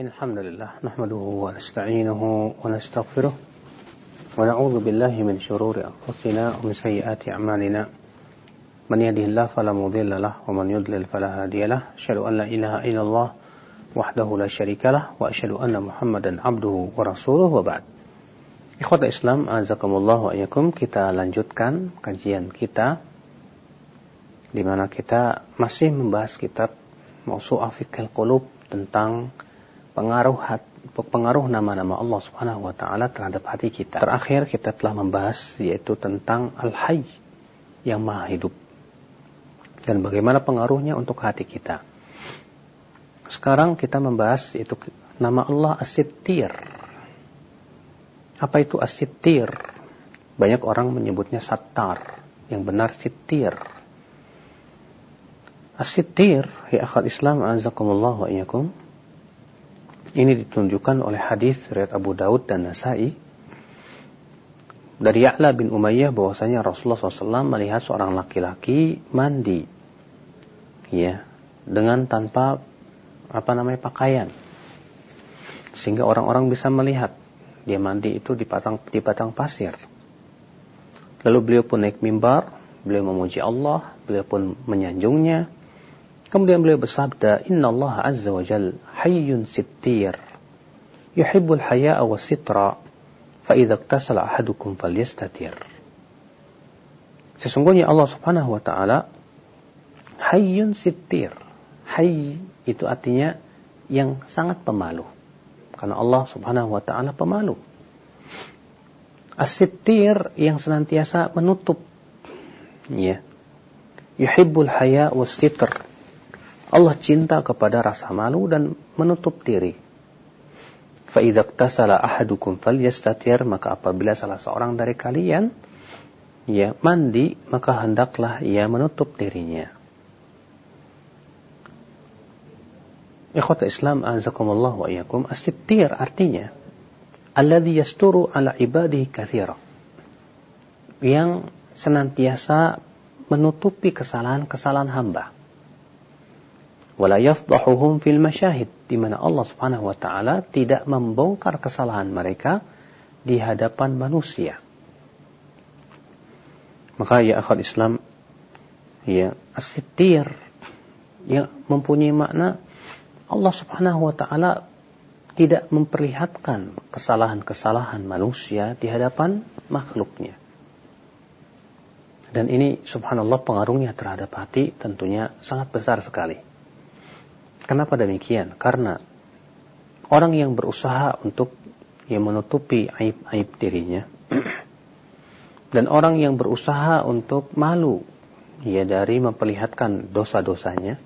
إن الحمد لله نحمده ونستعينه ونستغفره ونعوذ بالله من شرور أنفسنا ومن سيئات أعمالنا من يهده الله فلا مضل له ومن يضلل فلا هادي له أشهد أن لا إله إلا الله وحده لا شريك له وأشهد أن محمدا عبده ورسوله وبعد Ikhwata Islam, azakumullah wa ayakum, kita lanjutkan kajian kita di mana kita masih membahas kitab Mausu'a Fiqhil Qulub tentang pengaruh pengaruh nama-nama Allah Subhanahu wa taala terhadap hati kita. Terakhir kita telah membahas yaitu tentang Al-Hayy yang Maha Hidup dan bagaimana pengaruhnya untuk hati kita. Sekarang kita membahas yaitu nama Allah As-Sittir apa itu as-sittir? Banyak orang menyebutnya sattar. Yang benar sittir. As-sittir, ya akhal Islam, azakumullah wa iyakum. Ini ditunjukkan oleh hadis riwayat Abu Daud dan Nasai dari Ya'la bin Umayyah bahwasanya Rasulullah SAW melihat seorang laki-laki mandi ya dengan tanpa apa namanya pakaian sehingga orang-orang bisa melihat dia mandi itu di patang di patang pasir. Lalu beliau pun naik mimbar, beliau memuji Allah, beliau pun menyanjungnya. Kemudian beliau bersabda, Inna Allah Azza wa Jal hayyun sittir, yuhibbul haya'a wa sitra, fa idza iktasala ahadukum falyastatir. Sesungguhnya Allah Subhanahu wa taala hayyun sittir. Hayy itu artinya yang sangat pemalu. Karena Allah subhanahu wa ta'ala pemalu. As-sittir yang senantiasa menutup. Ya. Yuhibbul haya was sitr. Allah cinta kepada rasa malu dan menutup diri. فَإِذَا اقْتَسَلَ أَحَدُكُمْ فَلْيَسْتَتِرْ Maka apabila salah seorang dari kalian ya mandi, maka hendaklah ia menutup dirinya. Ikhwata Islam azakumullah wa iyakum as-sittir artinya alladhi yasturu ala ibadihi kathira yang senantiasa menutupi kesalahan-kesalahan hamba wala yafdahuhum fil masyahid di mana Allah Subhanahu wa taala tidak membongkar kesalahan mereka di hadapan manusia maka ya akhwat Islam ya as-sittir yang mempunyai makna Allah Subhanahu wa taala tidak memperlihatkan kesalahan-kesalahan manusia di hadapan makhluknya. Dan ini subhanallah pengaruhnya terhadap hati tentunya sangat besar sekali. Kenapa demikian? Karena orang yang berusaha untuk yang menutupi aib-aib dirinya dan orang yang berusaha untuk malu ya dari memperlihatkan dosa-dosanya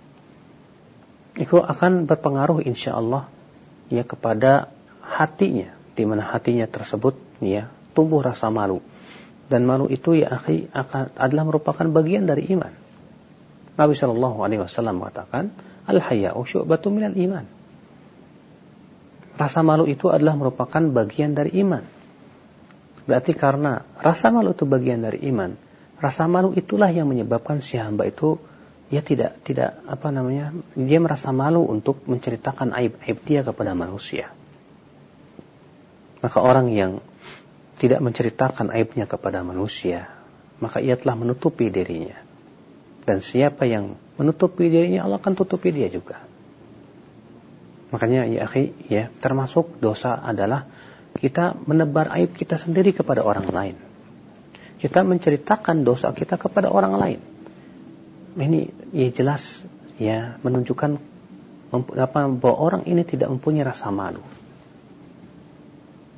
itu akan berpengaruh insya Allah ya kepada hatinya di mana hatinya tersebut ya tumbuh rasa malu dan malu itu ya akhi akan adalah merupakan bagian dari iman. Nabi Shallallahu Alaihi Wasallam mengatakan al hayau syu'batu minal iman. Rasa malu itu adalah merupakan bagian dari iman. Berarti karena rasa malu itu bagian dari iman, rasa malu itulah yang menyebabkan si hamba itu dia tidak tidak apa namanya dia merasa malu untuk menceritakan aib-aib dia kepada manusia. Maka orang yang tidak menceritakan aibnya kepada manusia, maka ia telah menutupi dirinya. Dan siapa yang menutupi dirinya, Allah akan tutupi dia juga. Makanya ya akhi, ya, termasuk dosa adalah kita menebar aib kita sendiri kepada orang lain. Kita menceritakan dosa kita kepada orang lain ini ya jelas ya menunjukkan apa bahwa orang ini tidak mempunyai rasa malu.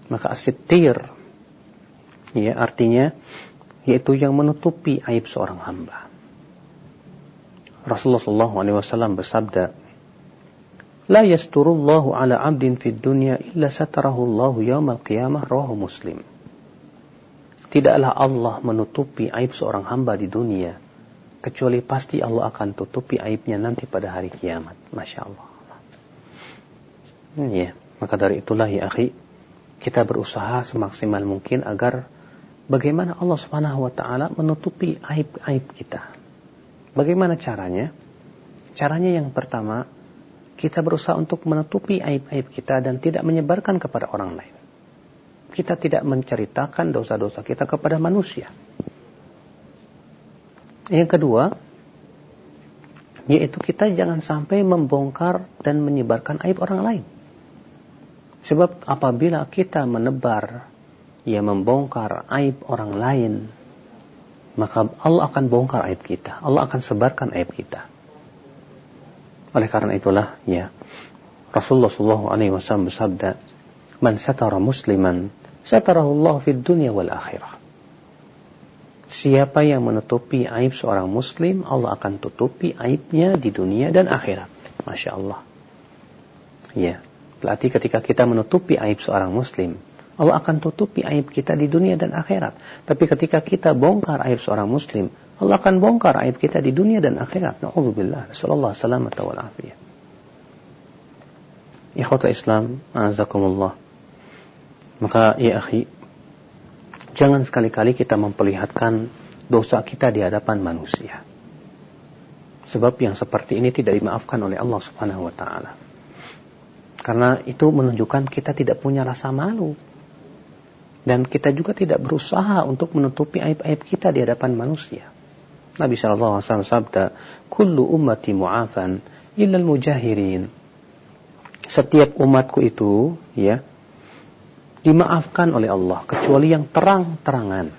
Maka asitir ya artinya yaitu yang menutupi aib seorang hamba. Rasulullah SAW bersabda, لا يستر الله على عبد في الدنيا إلا ستره الله يوم القيامة رواه مسلم Tidaklah Allah menutupi aib seorang hamba di dunia kecuali pasti Allah akan tutupi aibnya nanti pada hari kiamat. Masya Allah. Ya, maka dari itulah ya akhi, kita berusaha semaksimal mungkin agar bagaimana Allah Subhanahu wa taala menutupi aib-aib kita. Bagaimana caranya? Caranya yang pertama, kita berusaha untuk menutupi aib-aib kita dan tidak menyebarkan kepada orang lain. Kita tidak menceritakan dosa-dosa kita kepada manusia. Yang kedua, yaitu kita jangan sampai membongkar dan menyebarkan aib orang lain. Sebab apabila kita menebar, ya membongkar aib orang lain, maka Allah akan bongkar aib kita. Allah akan sebarkan aib kita. Oleh karena itulah, ya Rasulullah Shallallahu Alaihi bersabda, "Man satara musliman, satarahu Allah fid dunya wal akhirah." Siapa yang menutupi aib seorang muslim, Allah akan tutupi aibnya di dunia dan akhirat. Masya Allah. Ya, berarti ketika kita menutupi aib seorang muslim, Allah akan tutupi aib kita di dunia dan akhirat. Tapi ketika kita bongkar aib seorang muslim, Allah akan bongkar aib kita di dunia dan akhirat. Na'udzubillah. Sallallahu salamat wa afiyah. Ikhwata Islam, azakumullah. Maka ya akhi, jangan sekali-kali kita memperlihatkan dosa kita di hadapan manusia. Sebab yang seperti ini tidak dimaafkan oleh Allah Subhanahu wa taala. Karena itu menunjukkan kita tidak punya rasa malu. Dan kita juga tidak berusaha untuk menutupi aib-aib kita di hadapan manusia. Nabi SAW sabda, Kullu ummati mu'afan illal mujahirin. Setiap umatku itu, ya, dimaafkan oleh Allah, kecuali yang terang-terangan.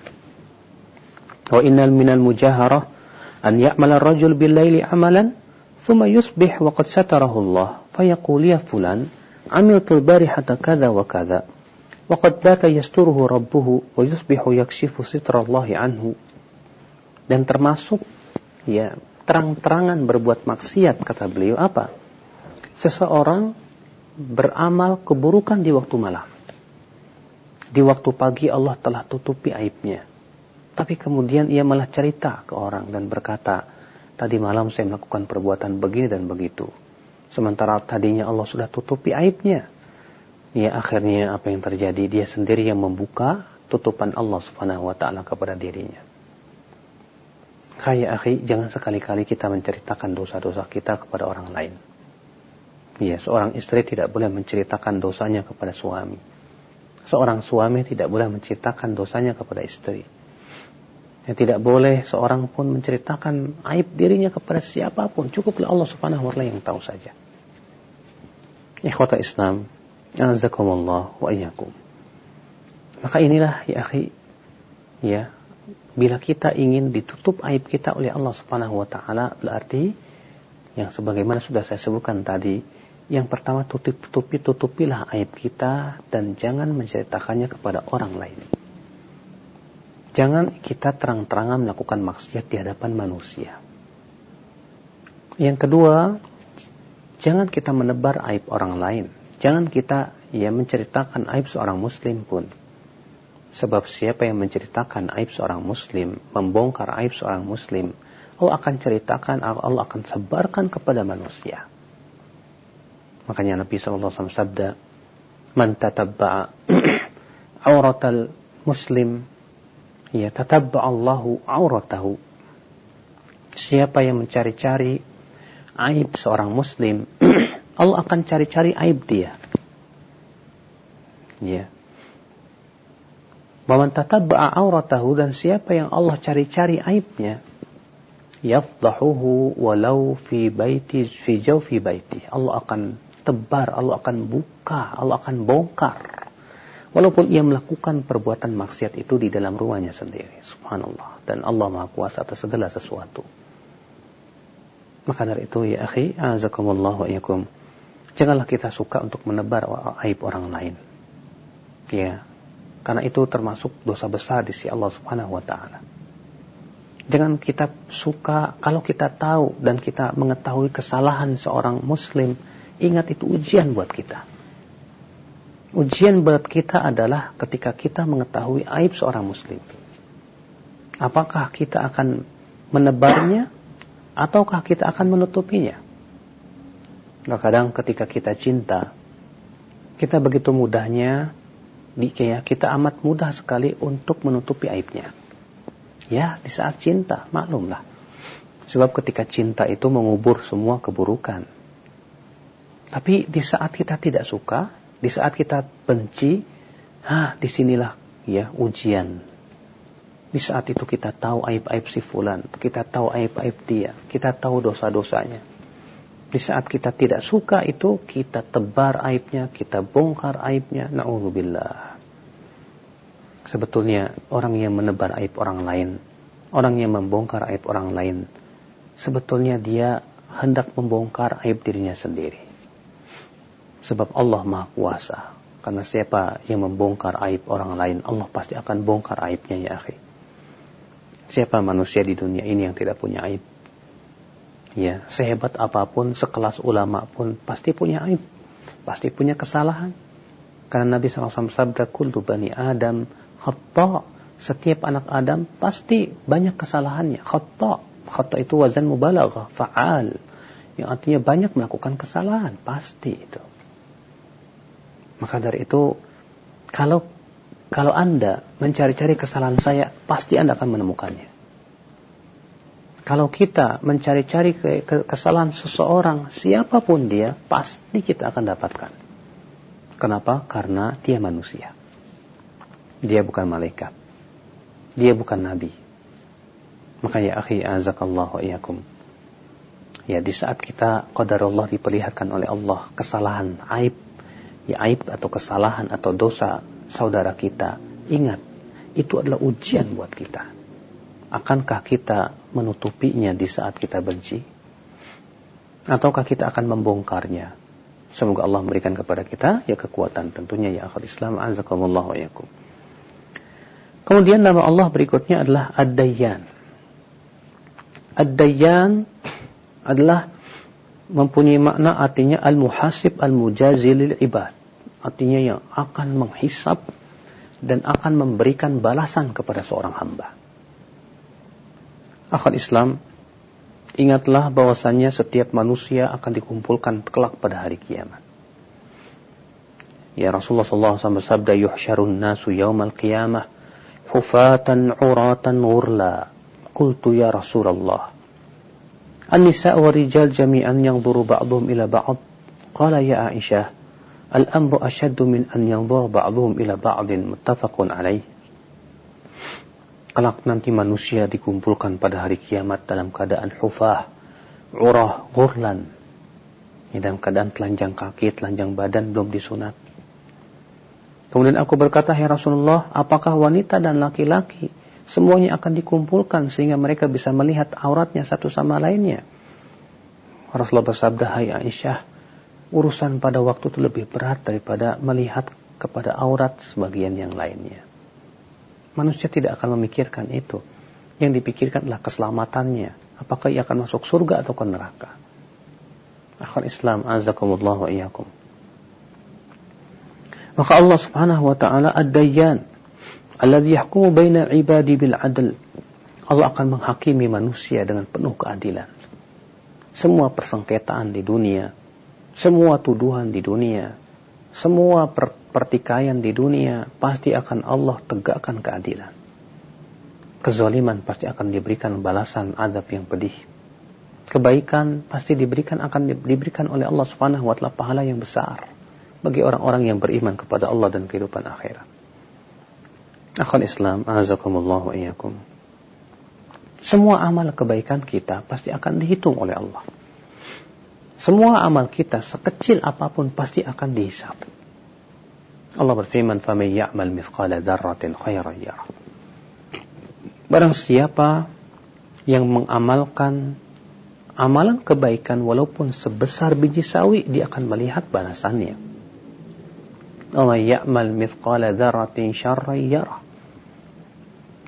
Wa innal minal mujaharah an ya'mala rajul bil laili amalan thumma yusbih wa qad satarahu Allah fayaqul ya fulan amiltu barihata kadha wa kadha qad bata yasturuhu rabbuhu yusbihu yakshifu sitra Allah anhu dan termasuk ya terang-terangan berbuat maksiat kata beliau apa? Seseorang beramal keburukan di waktu malam. Di waktu pagi Allah telah tutupi aibnya. Tapi kemudian ia malah cerita ke orang dan berkata, tadi malam saya melakukan perbuatan begini dan begitu. Sementara tadinya Allah sudah tutupi aibnya. Ya akhirnya apa yang terjadi? Dia sendiri yang membuka tutupan Allah subhanahu wa ta'ala kepada dirinya. Kaya akhi, jangan sekali-kali kita menceritakan dosa-dosa kita kepada orang lain. Ya, seorang istri tidak boleh menceritakan dosanya kepada suami. Seorang suami tidak boleh menceritakan dosanya kepada istri. Ya, tidak boleh seorang pun menceritakan aib dirinya kepada siapa pun. Cukuplah Allah subhanahu wa ta'ala yang tahu saja. Ikhwata Islam, azakumullah wa iyyakum. Maka inilah ya akhi, ya, bila kita ingin ditutup aib kita oleh Allah Subhanahu wa taala berarti yang sebagaimana sudah saya sebutkan tadi yang pertama tutup tutupi tutupilah aib kita dan jangan menceritakannya kepada orang lain. Jangan kita terang-terangan melakukan maksiat di hadapan manusia. Yang kedua, jangan kita menebar aib orang lain. Jangan kita ya menceritakan aib seorang muslim pun. Sebab siapa yang menceritakan aib seorang muslim, membongkar aib seorang muslim, Allah akan ceritakan, Allah akan sebarkan kepada manusia. Makanya Nabi SAW sabda, Man tatabba'a auratal muslim, ya tatabba Allahu auratahu. Siapa yang mencari-cari aib seorang muslim, Allah akan cari-cari aib dia. Ya. Waman tatabba'a auratahu dan siapa yang Allah cari-cari aibnya yafdahuhu walau fi baiti fi jawfi baiti. Allah akan tebar, Allah akan buka, Allah akan bongkar. Walaupun ia melakukan perbuatan maksiat itu di dalam rumahnya sendiri. Subhanallah. Dan Allah Maha Kuasa atas segala sesuatu. Maka dari itu ya akhi, azakumullah wa iyakum. Janganlah kita suka untuk menebar aib orang lain. Ya, karena itu termasuk dosa besar di sisi Allah Subhanahu wa taala. Jangan kita suka kalau kita tahu dan kita mengetahui kesalahan seorang muslim, ingat itu ujian buat kita. Ujian buat kita adalah ketika kita mengetahui aib seorang muslim. Apakah kita akan menebarnya ataukah kita akan menutupinya? Kadang ketika kita cinta, kita begitu mudahnya ya, kita amat mudah sekali untuk menutupi aibnya. Ya, di saat cinta, maklumlah. Sebab ketika cinta itu mengubur semua keburukan. Tapi di saat kita tidak suka, di saat kita benci, ah di sinilah ya ujian. Di saat itu kita tahu aib-aib si fulan, kita tahu aib-aib dia, kita tahu dosa-dosanya. Di saat kita tidak suka itu, kita tebar aibnya, kita bongkar aibnya. Na'udzubillah. Sebetulnya orang yang menebar aib orang lain, orang yang membongkar aib orang lain, sebetulnya dia hendak membongkar aib dirinya sendiri. Sebab Allah Maha Kuasa. Karena siapa yang membongkar aib orang lain, Allah pasti akan bongkar aibnya ya akhi. Siapa manusia di dunia ini yang tidak punya aib? Ya, sehebat apa pun, sekelas ulama pun pasti punya aib. Pasti punya kesalahan. Karena Nabi SAW sabda, Kultu bani Adam, khata. Setiap anak Adam pasti banyak kesalahannya. Khata. Khata itu wazan mubalaghah, fa'al. Yang artinya banyak melakukan kesalahan. Pasti itu. Maka dari itu, kalau kalau Anda mencari-cari kesalahan saya, pasti Anda akan menemukannya. Kalau kita mencari-cari ke, ke, kesalahan seseorang, siapa pun dia, pasti kita akan dapatkan. Kenapa? Karena dia manusia. Dia bukan malaikat. Dia bukan nabi. Maka ya akhi azakallahu iyakum. Ya di saat kita qadarullah diperlihatkan oleh Allah kesalahan, aib ya aib atau kesalahan atau dosa saudara kita, ingat, itu adalah ujian buat kita. Akankah kita menutupinya di saat kita benci? Ataukah kita akan membongkarnya? Semoga Allah memberikan kepada kita ya kekuatan tentunya ya akhir Islam azakumullah wa yakum. Kemudian nama Allah berikutnya adalah Ad-Dayyan. Ad-Dayyan adalah mempunyai makna artinya al-muhasib al-mujazilil ibad. Artinya yang akan menghisap dan akan memberikan balasan kepada seorang hamba. Akhir Islam, ingatlah bahwasannya setiap manusia akan dikumpulkan kelak pada hari kiamat. Ya Rasulullah SAW bersabda, Yuhsyarun nasu yawmal qiyamah, hufatan uratan urla. Qultu ya Rasulullah. An-nisa wa rijal jami'an yang duru ba'dhum ila ba'd. Qala ya Aisyah, Al-amru asyaddu min an yanzur ba'dhum ila ba'din muttafaqun alaih. Kelak nanti manusia dikumpulkan pada hari kiamat dalam keadaan hufah, urah, ghurlan. Ya, dalam keadaan telanjang kaki, telanjang badan belum disunat. Kemudian aku berkata, Ya Rasulullah, apakah wanita dan laki-laki semuanya akan dikumpulkan sehingga mereka bisa melihat auratnya satu sama lainnya? Rasulullah bersabda, Hai Aisyah, urusan pada waktu itu lebih berat daripada melihat kepada aurat sebagian yang lainnya. Manusia tidak akan memikirkan itu. Yang dipikirkan adalah keselamatannya. Apakah ia akan masuk surga atau ke neraka. Akhir Islam, azakumullah wa iyakum. Maka Allah subhanahu wa ta'ala ad-dayyan. Alladhi yahkumu baina ibadi bil adl. Allah akan menghakimi manusia dengan penuh keadilan. Semua persengketaan di dunia, semua tuduhan di dunia, semua per pertikaian di dunia pasti akan Allah tegakkan keadilan. Kezaliman pasti akan diberikan balasan adab yang pedih. Kebaikan pasti diberikan akan diberikan oleh Allah Subhanahu wa taala pahala yang besar bagi orang-orang yang beriman kepada Allah dan kehidupan akhirat. Akhwan Islam, azakumullah wa iyyakum. Semua amal kebaikan kita pasti akan dihitung oleh Allah. Semua amal kita sekecil apa pun pasti akan dihisap. Allah berfirman, "Faman ya'mal mithqala dzarratin khairan yarah." Barang siapa yang mengamalkan amalan kebaikan walaupun sebesar biji sawi, dia akan melihat balasannya. Allah ya'mal mithqala dzarratin syarran yarah.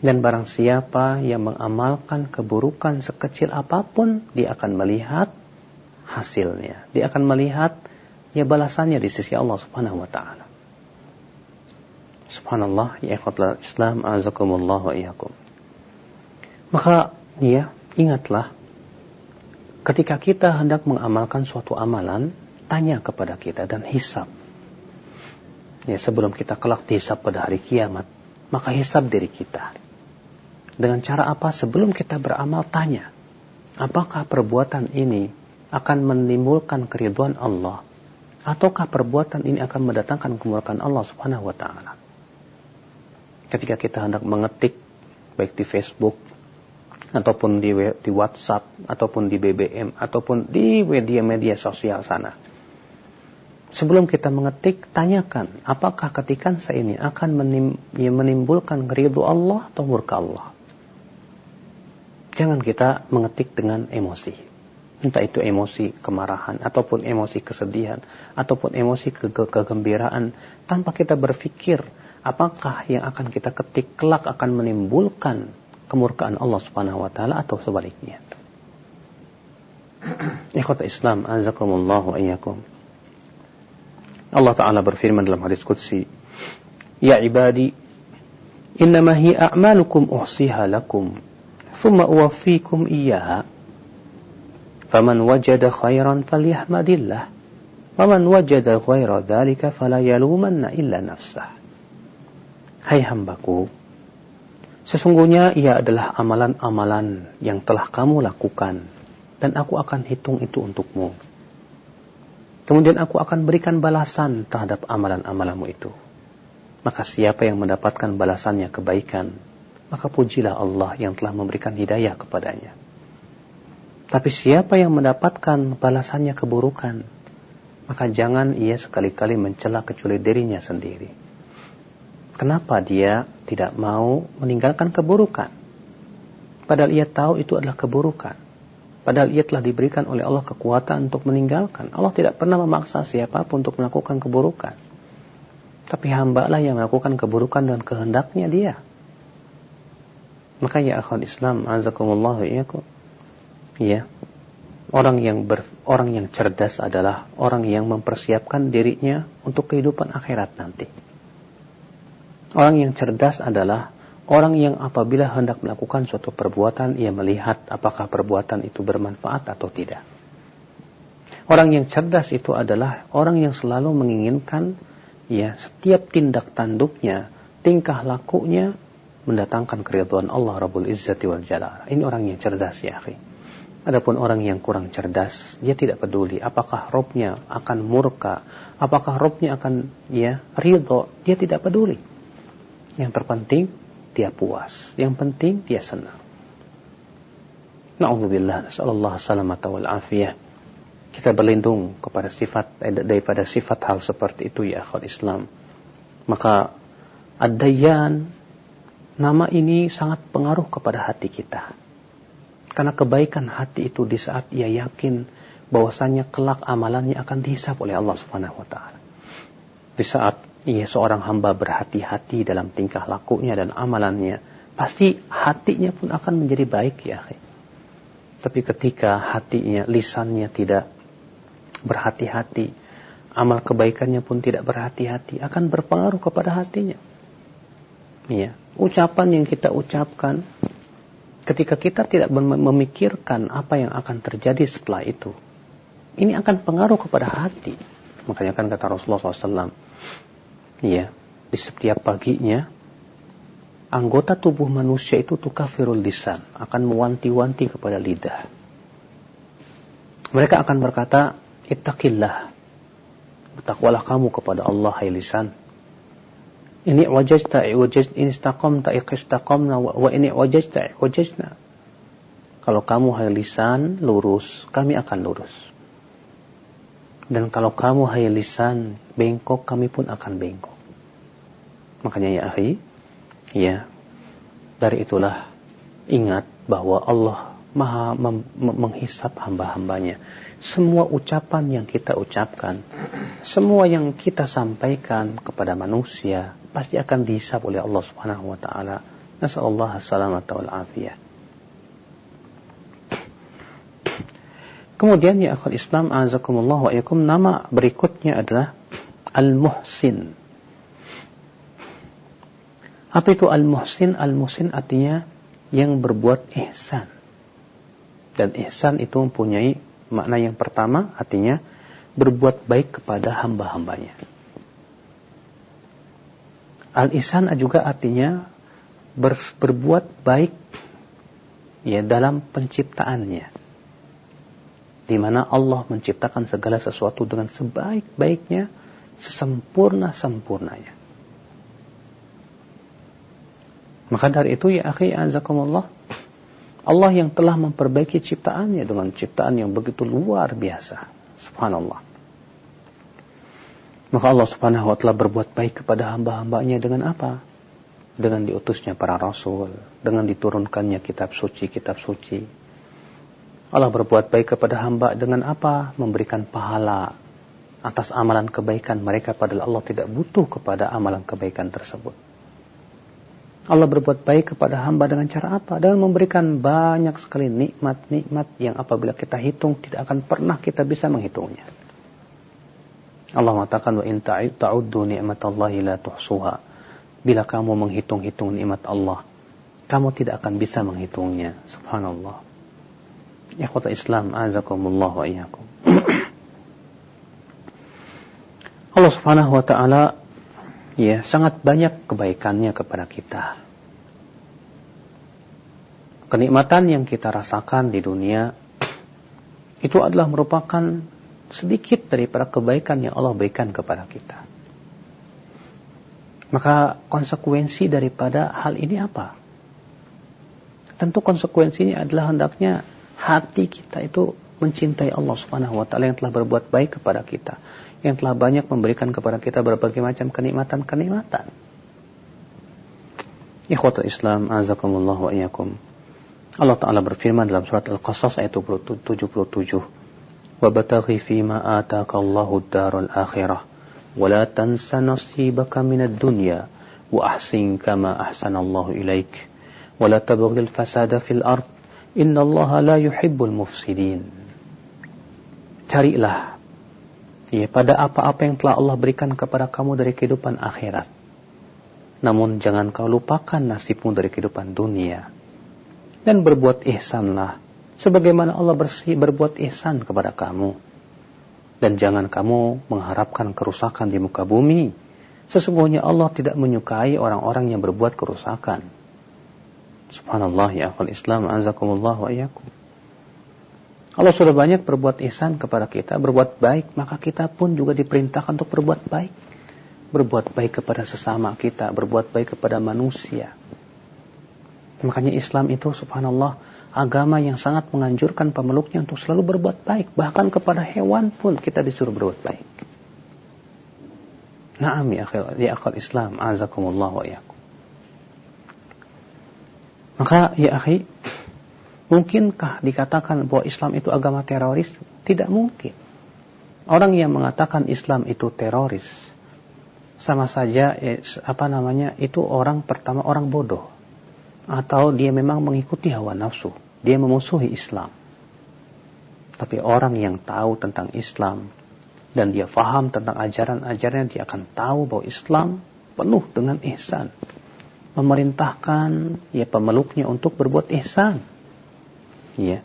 Dan barang siapa yang mengamalkan keburukan sekecil apa pun, dia akan melihat hasilnya. Dia akan melihat ya balasannya di sisi Allah Subhanahu wa taala. Subhanallah, ya ikhwatul Islam, azakumullah wa iyyakum. Maka ya, ingatlah ketika kita hendak mengamalkan suatu amalan, tanya kepada kita dan hisap. Ya, sebelum kita kelak dihisap pada hari kiamat, maka hisap diri kita. Dengan cara apa? Sebelum kita beramal, tanya. Apakah perbuatan ini akan menimbulkan keriduan Allah Ataukah perbuatan ini akan mendatangkan kemurkaan Allah Subhanahu wa taala? Ketika kita hendak mengetik baik di Facebook ataupun di di WhatsApp ataupun di BBM ataupun di media-media sosial sana. Sebelum kita mengetik, tanyakan apakah ketikan saya ini akan ya, menimbulkan ridho Allah atau murka Allah. Jangan kita mengetik dengan emosi. Entah itu emosi kemarahan, ataupun emosi kesedihan, ataupun emosi ke kegembiraan, tanpa kita berpikir apakah yang akan kita ketik kelak akan menimbulkan kemurkaan Allah Subhanahu wa taala atau sebaliknya. Ikhwata Islam, azakumullah wa iyyakum. Allah Ta'ala berfirman dalam hadis Qudsi, Ya ibadi, innama hi a'malukum uhsiha lakum, thumma uwaffikum iyaha. Faman wajada khairan falyahmadillah, waman wajada ghaira dhalika fala yalumanna illa nafsah. Hai hambaku, Sesungguhnya ia adalah amalan-amalan yang telah kamu lakukan dan aku akan hitung itu untukmu. Kemudian aku akan berikan balasan terhadap amalan-amalanmu itu. Maka siapa yang mendapatkan balasannya kebaikan, maka pujilah Allah yang telah memberikan hidayah kepadanya. Tapi siapa yang mendapatkan balasannya keburukan, maka jangan ia sekali-kali mencela kecuali dirinya sendiri. Kenapa dia tidak mau meninggalkan keburukan? Padahal ia tahu itu adalah keburukan. Padahal ia telah diberikan oleh Allah kekuatan untuk meninggalkan. Allah tidak pernah memaksa siapa pun untuk melakukan keburukan. Tapi hamba lah yang melakukan keburukan dan kehendaknya dia. Maka ya akhwan Islam, azakumullah iyakum. Ya. Orang yang ber, orang yang cerdas adalah orang yang mempersiapkan dirinya untuk kehidupan akhirat nanti. Orang yang cerdas adalah orang yang apabila hendak melakukan suatu perbuatan, ia melihat apakah perbuatan itu bermanfaat atau tidak. Orang yang cerdas itu adalah orang yang selalu menginginkan ya setiap tindak tanduknya, tingkah lakunya mendatangkan keridhaan Allah Rabbul Izzati wal Jalal. Ini orang yang cerdas ya, akhi. Adapun orang yang kurang cerdas, dia tidak peduli apakah robnya akan murka, apakah robnya akan ya ridho, dia tidak peduli. Yang terpenting dia puas. Yang penting dia senang. Na'udzubillah. Nasallallahu salamata wal afiyah. Kita berlindung kepada sifat eh, daripada sifat hal seperti itu ya akhwat Islam. Maka ad-dayyan nama ini sangat pengaruh kepada hati kita. Karena kebaikan hati itu di saat ia yakin bahwasanya kelak amalannya akan dihisap oleh Allah Subhanahu wa taala. Di saat ia seorang hamba berhati-hati dalam tingkah lakunya dan amalannya, pasti hatinya pun akan menjadi baik ya. Tapi ketika hatinya, lisannya tidak berhati-hati, amal kebaikannya pun tidak berhati-hati, akan berpengaruh kepada hatinya. Ya, ucapan yang kita ucapkan ketika kita tidak memikirkan apa yang akan terjadi setelah itu, ini akan pengaruh kepada hati. Makanya kan kata Rasulullah SAW, ya di setiap paginya anggota tubuh manusia itu tukafirul lisan akan mewanti-wanti kepada lidah. Mereka akan berkata ittaqillah bertakwalah kamu kepada Allah hai lisan. Ini wajajta wajaj ini istaqamta iqistaqamna wa ini wajajta wajajna kalau kamu hai lisan lurus kami akan lurus. Dan kalau kamu hai lisan bengkok, kami pun akan bengkok. Makanya ya akhi, ya, dari itulah ingat bahwa Allah maha menghisap hamba-hambanya. Semua ucapan yang kita ucapkan, semua yang kita sampaikan kepada manusia, pasti akan dihisap oleh Allah subhanahu wa ta'ala. Nasallallahu salamata wal afiyah. Kemudian ya akhul Islam azakumullah wa yakum nama berikutnya adalah Al-Muhsin. Apa itu Al-Muhsin? Al-Muhsin artinya yang berbuat ihsan. Dan ihsan itu mempunyai makna yang pertama artinya berbuat baik kepada hamba-hambanya. Al-ihsan juga artinya ber, berbuat baik ya dalam penciptaannya di mana Allah menciptakan segala sesuatu dengan sebaik-baiknya, sesempurna-sempurnanya. Maka dari itu ya akhi azakumullah, Allah yang telah memperbaiki ciptaannya dengan ciptaan yang begitu luar biasa. Subhanallah. Maka Allah subhanahu wa ta'ala berbuat baik kepada hamba-hambanya dengan apa? Dengan diutusnya para rasul, dengan diturunkannya kitab suci, kitab suci. Allah berbuat baik kepada hamba dengan apa? Memberikan pahala atas amalan kebaikan mereka padahal Allah tidak butuh kepada amalan kebaikan tersebut. Allah berbuat baik kepada hamba dengan cara apa? Dengan memberikan banyak sekali nikmat-nikmat yang apabila kita hitung tidak akan pernah kita bisa menghitungnya. Allah mengatakan wa in ta'uddu ni'matallahi la tuhsuha. Bila kamu menghitung-hitung nikmat Allah, kamu tidak akan bisa menghitungnya. Subhanallah. Ikhwata Islam, azakumullah wa iyyakum. Allah Subhanahu wa taala ya sangat banyak kebaikannya kepada kita. Kenikmatan yang kita rasakan di dunia itu adalah merupakan sedikit daripada kebaikan yang Allah berikan kepada kita. Maka konsekuensi daripada hal ini apa? Tentu konsekuensinya adalah hendaknya hati kita itu mencintai Allah Subhanahu wa taala yang telah berbuat baik kepada kita, yang telah banyak memberikan kepada kita berbagai macam kenikmatan-kenikmatan. Ikhwatul Islam, azakumullah wa iyyakum. Allah Ta'ala berfirman dalam surat Al-Qasas ayat 77, وَبَتَغِ فِي مَا آتَاكَ اللَّهُ الدَّارَ الْآخِرَةِ وَلَا تَنْسَ نَصِيبَكَ مِنَ الدُّنْيَا وَأَحْسِنْ كَمَا أَحْسَنَ اللَّهُ إِلَيْكَ وَلَا تَبْغِ الْفَسَادَ فِي الْأَرْضِ إِنَّ اللَّهَ لَا يُحِبُّ الْمُفْسِدِينَ Carilah ya, pada apa-apa yang telah Allah berikan kepada kamu dari kehidupan akhirat. Namun jangan kau lupakan nasibmu dari kehidupan dunia. Dan berbuat ihsanlah sebagaimana Allah bersih berbuat ihsan kepada kamu. Dan jangan kamu mengharapkan kerusakan di muka bumi. Sesungguhnya Allah tidak menyukai orang-orang yang berbuat kerusakan. Subhanallah ya akhul Islam azakumullah wa iyakum. Allah sudah banyak berbuat ihsan kepada kita, berbuat baik, maka kita pun juga diperintahkan untuk berbuat baik. Berbuat baik kepada sesama kita, berbuat baik kepada manusia. Makanya Islam itu subhanallah agama yang sangat menganjurkan pemeluknya untuk selalu berbuat baik. Bahkan kepada hewan pun kita disuruh berbuat baik. Naam ya akhil, ya akhil Islam, azakumullah wa iyakum. Maka ya akhi, mungkinkah dikatakan bahwa Islam itu agama teroris? Tidak mungkin. Orang yang mengatakan Islam itu teroris, sama saja eh, apa namanya itu orang pertama orang bodoh atau dia memang mengikuti hawa nafsu, dia memusuhi Islam. Tapi orang yang tahu tentang Islam dan dia faham tentang ajaran-ajarannya, dia akan tahu bahwa Islam penuh dengan ihsan. Memerintahkan ya pemeluknya untuk berbuat ihsan. Ya.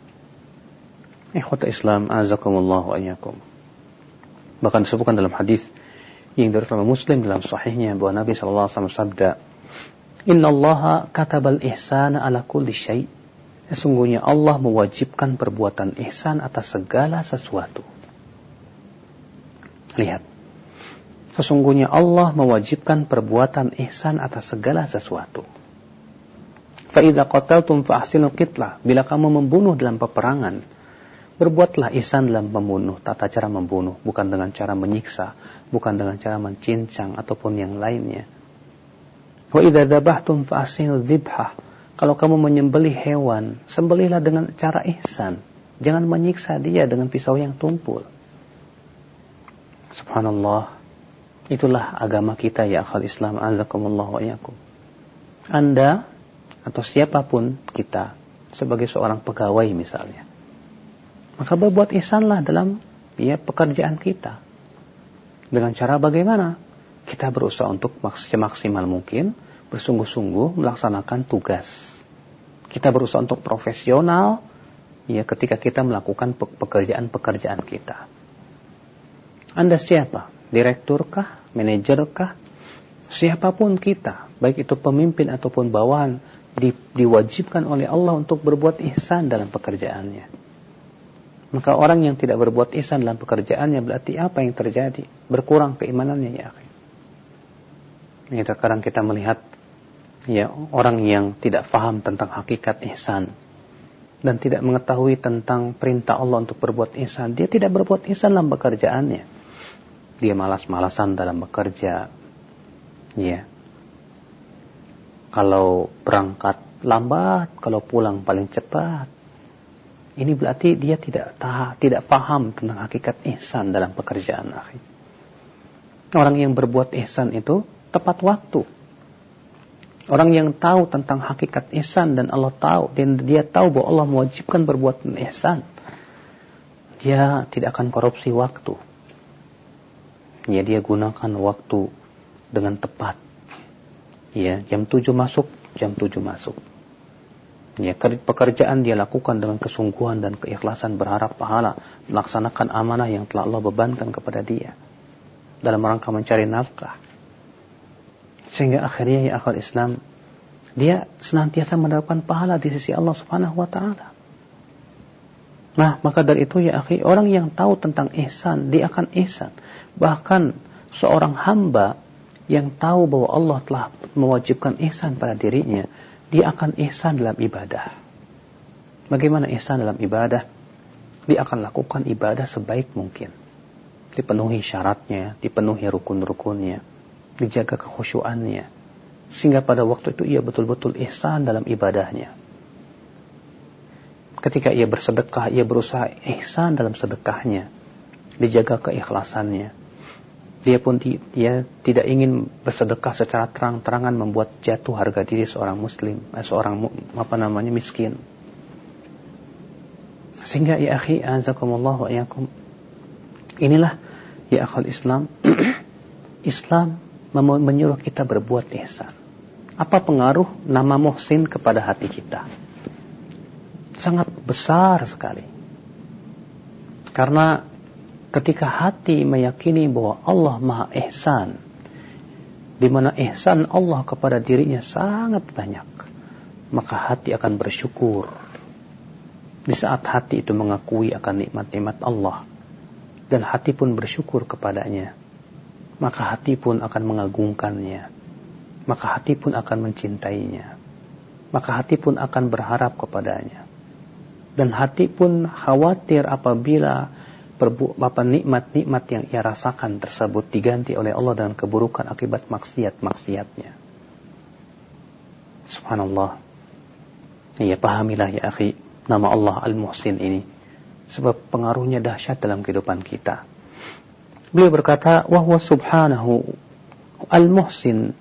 Ikhwata Islam, azakumullah wa ayakum. Bahkan disebutkan dalam hadis yang dari Muslim dalam sahihnya bahwa Nabi SAW sabda, Inna Allah katabal ihsana ala kulli syai' Sesungguhnya Allah mewajibkan perbuatan ihsan atas segala sesuatu. Lihat. Sesungguhnya Allah mewajibkan perbuatan ihsan atas segala sesuatu. Fa'idha qataltum fa'ahsinul qitlah. Bila kamu membunuh dalam peperangan, berbuatlah ihsan dalam membunuh, tata cara membunuh, bukan dengan cara menyiksa, bukan dengan cara mencincang ataupun yang lainnya. Wa idza dzabhtum fa ahsinu dzibhah. Kalau kamu menyembelih hewan, sembelihlah dengan cara ihsan. Jangan menyiksa dia dengan pisau yang tumpul. Subhanallah. Itulah agama kita ya akhal Islam azakumullah wa iyakum. Anda atau siapa pun kita sebagai seorang pegawai misalnya. Maka berbuat ihsanlah dalam ya pekerjaan kita. Dengan cara bagaimana? Kita berusaha untuk maksimal mungkin bersungguh-sungguh melaksanakan tugas. Kita berusaha untuk profesional ya ketika kita melakukan pekerjaan-pekerjaan kita. Anda siapa? Direkturkah? Manajerkah? Siapa pun kita, baik itu pemimpin ataupun bawahan, di, diwajibkan oleh Allah untuk berbuat ihsan dalam pekerjaannya. Maka orang yang tidak berbuat ihsan dalam pekerjaannya berarti apa yang terjadi? Berkurang keimanannya ya. Ini terkadang kita melihat ya orang yang tidak faham tentang hakikat ihsan dan tidak mengetahui tentang perintah Allah untuk berbuat ihsan, dia tidak berbuat ihsan dalam pekerjaannya. Dia malas-malasan dalam bekerja. Ya. Kalau berangkat lambat, kalau pulang paling cepat. Ini berarti dia tidak tahu, tidak paham tentang hakikat ihsan dalam pekerjaan akhir. Orang yang berbuat ihsan itu tepat waktu. Orang yang tahu tentang hakikat ihsan dan Allah tahu dan dia tahu bahwa Allah mewajibkan berbuat ihsan. Dia tidak akan korupsi waktu. Ya, dia gunakan waktu dengan tepat. Ya, jam 7 masuk, jam 7 masuk. Ya, pekerjaan dia lakukan dengan kesungguhan dan keikhlasan berharap pahala melaksanakan amanah yang telah Allah bebankan kepada dia dalam rangka mencari nafkah. Sehingga akhirnya ya akal Islam dia senantiasa mendapatkan pahala di sisi Allah Subhanahu wa taala. Nah, maka dari itu ya akhi, orang yang tahu tentang ihsan, dia akan ihsan. Bahkan seorang hamba yang tahu bahwa Allah telah mewajibkan ihsan pada dirinya, dia akan ihsan dalam ibadah. Bagaimana ihsan dalam ibadah? Dia akan lakukan ibadah sebaik mungkin. Dipenuhi syaratnya, dipenuhi rukun-rukunnya, dijaga kekhusyuannya. Sehingga pada waktu itu ia betul-betul ihsan dalam ibadahnya. Ketika ia bersedekah, ia berusaha ihsan dalam sedekahnya. Dijaga keikhlasannya dia pun dia tidak ingin bersedekah secara terang-terangan membuat jatuh harga diri seorang muslim, eh, seorang apa namanya miskin. Sehingga ya akhi azakumullah wa iyakum. Inilah ya akhul Islam. Islam menyuruh kita berbuat ihsan. Apa pengaruh nama Muhsin kepada hati kita? Sangat besar sekali. Karena ketika hati meyakini bahwa Allah Maha Ihsan, di mana ihsan Allah kepada dirinya sangat banyak, maka hati akan bersyukur. Di saat hati itu mengakui akan nikmat-nikmat Allah, dan hati pun bersyukur kepadanya, maka hati pun akan mengagungkannya, maka hati pun akan mencintainya, maka hati pun akan berharap kepadanya. Dan hati pun khawatir apabila apa nikmat-nikmat yang ia rasakan tersebut diganti oleh Allah dengan keburukan akibat maksiat-maksiatnya. Subhanallah. Ya pahamilah ya akhi, nama Allah Al-Muhsin ini. Sebab pengaruhnya dahsyat dalam kehidupan kita. Beliau berkata, "Wahwa subhanahu al-muhsin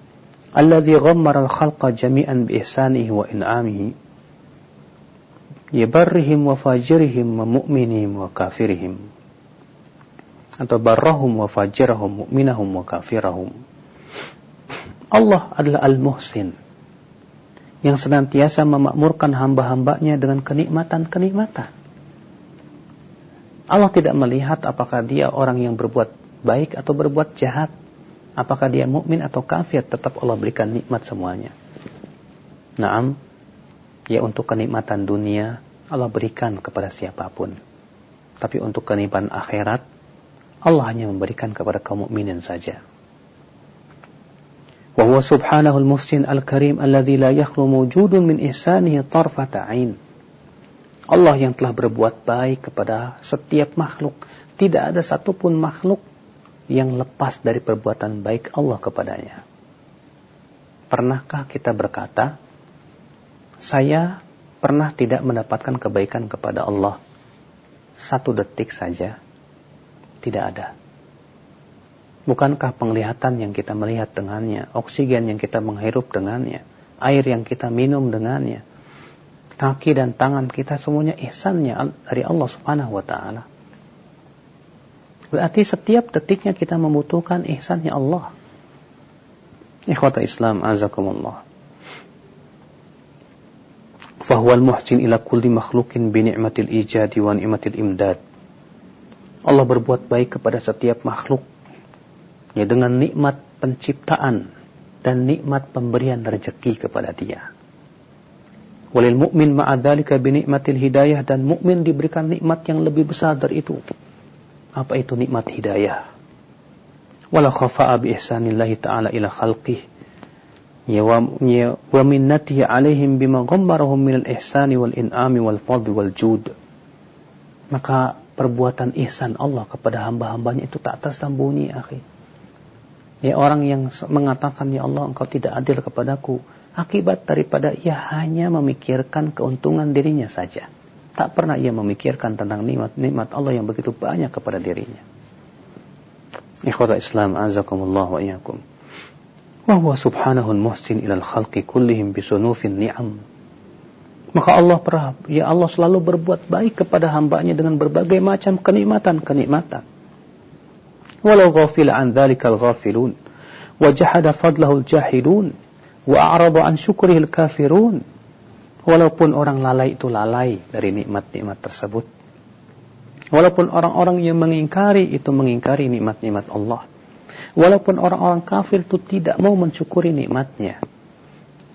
alladhi ghammara al-khalqa jami'an bi ihsanihi wa in'amihi wa wa mu'minihim wa kafirihim." Atau barrahum wa fajirahum mu'minahum wa kafirahum. Allah adalah Al-Muhsin yang senantiasa memakmurkan hamba-hambanya dengan kenikmatan-kenikmatan. Allah tidak melihat apakah dia orang yang berbuat baik atau berbuat jahat. Apakah dia mukmin atau kafir, tetap Allah berikan nikmat semuanya. Naam, ya untuk kenikmatan dunia Allah berikan kepada siapa pun. Tapi untuk kenikmatan akhirat Allah hanya memberikan kepada kaum mukminin saja. وهو سبحانه المحسن الكريم الذي لا يخلو موجود من إحسانه طرفة عين Allah yang telah berbuat baik kepada setiap makhluk. Tidak ada satupun makhluk yang lepas dari perbuatan baik Allah kepadanya. Pernahkah kita berkata, saya pernah tidak mendapatkan kebaikan kepada Allah satu detik saja? Tidak ada. Bukankah penglihatan yang kita melihat dengannya, oksigen yang kita menghirup dengannya, air yang kita minum dengannya, kaki dan tangan kita semuanya ihsannya dari Allah Subhanahu wa taala. Berarti setiap detiknya kita membutuhkan ihsannya Allah. Ikhwata Islam azakumullah. Fahuwa al-muhsin ila kulli makhlukin bi ni'matil ijadi wa ni'matil imdad. Allah berbuat baik kepada setiap makhluk ya dengan nikmat penciptaan dan nikmat pemberian rezeki kepada dia. Walil mu'min ma'adzalika binikmatil hidayah dan mukmin diberikan nikmat yang lebih besar dari itu. Apa itu nikmat hidayah? Wala khafa'a bi ihsanillahi ta'ala ila khalqih. Ya wa minnatihi alaihim bima ghammarahum minal ihsani wal in'ami wal fadl wal jud. Maka perbuatan ihsan Allah kepada hamba-hambanya itu tak tersembunyi, akhi. Ya orang yang mengatakan, Ya Allah engkau tidak adil kepadaku Akibat daripada ia hanya memikirkan keuntungan dirinya saja. Tak pernah ia memikirkan tentang nikmat-nikmat Allah yang begitu banyak kepada dirinya. Ikhwata Islam azakumullah wa iyyakum. Wa huwa muhsin ilal khalqi kullihim bisunufin ni'am. Maka Allah pernah, ya Allah selalu berbuat baik kepada hambanya dengan berbagai macam kenikmatan-kenikmatan. Walau ghafil an dhalikal ghafilun. Wajahada fadlahul jahilun wa a'radu an syukrihil kafirun walaupun orang lalai itu lalai dari nikmat-nikmat tersebut walaupun orang-orang yang mengingkari itu mengingkari nikmat-nikmat Allah walaupun orang-orang kafir itu tidak mau mensyukuri nikmatnya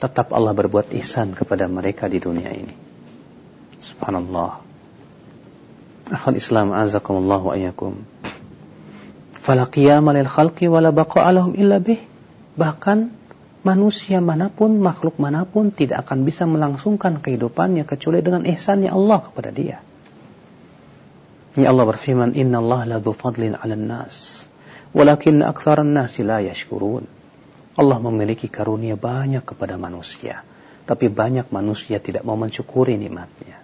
tetap Allah berbuat ihsan kepada mereka di dunia ini subhanallah akhal Islam azakumullah wa ayakum fala qiyama lil khalqi wala baqa'a lahum illa bih bahkan manusia mana pun, makhluk mana pun tidak akan bisa melangsungkan kehidupannya kecuali dengan ihsannya Allah kepada dia. Ya Allah berfirman, Inna Allah la fadlin ala nas, walakin aktsaran nasi la yashkurun. Allah memiliki karunia banyak kepada manusia, tapi banyak manusia tidak mau mensyukuri nikmatnya.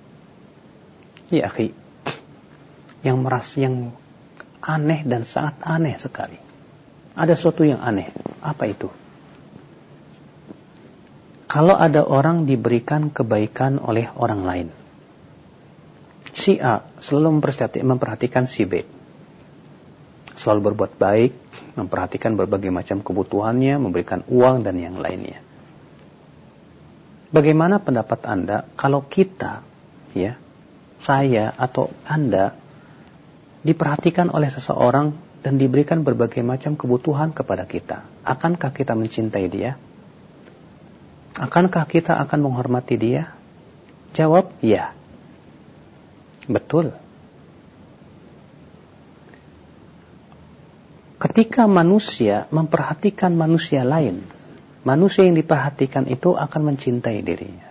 Ya akhi, yang merasa yang aneh dan sangat aneh sekali. Ada sesuatu yang aneh. Apa itu? kalau ada orang diberikan kebaikan oleh orang lain. Si A selalu memperhatikan si B. Selalu berbuat baik, memperhatikan berbagai macam kebutuhannya, memberikan uang dan yang lainnya. Bagaimana pendapat Anda kalau kita, ya, saya atau Anda diperhatikan oleh seseorang dan diberikan berbagai macam kebutuhan kepada kita? Akankah kita mencintai dia? Akankah kita akan menghormati dia? Jawab, ya. Betul. Ketika manusia memperhatikan manusia lain, manusia yang diperhatikan itu akan mencintai dirinya.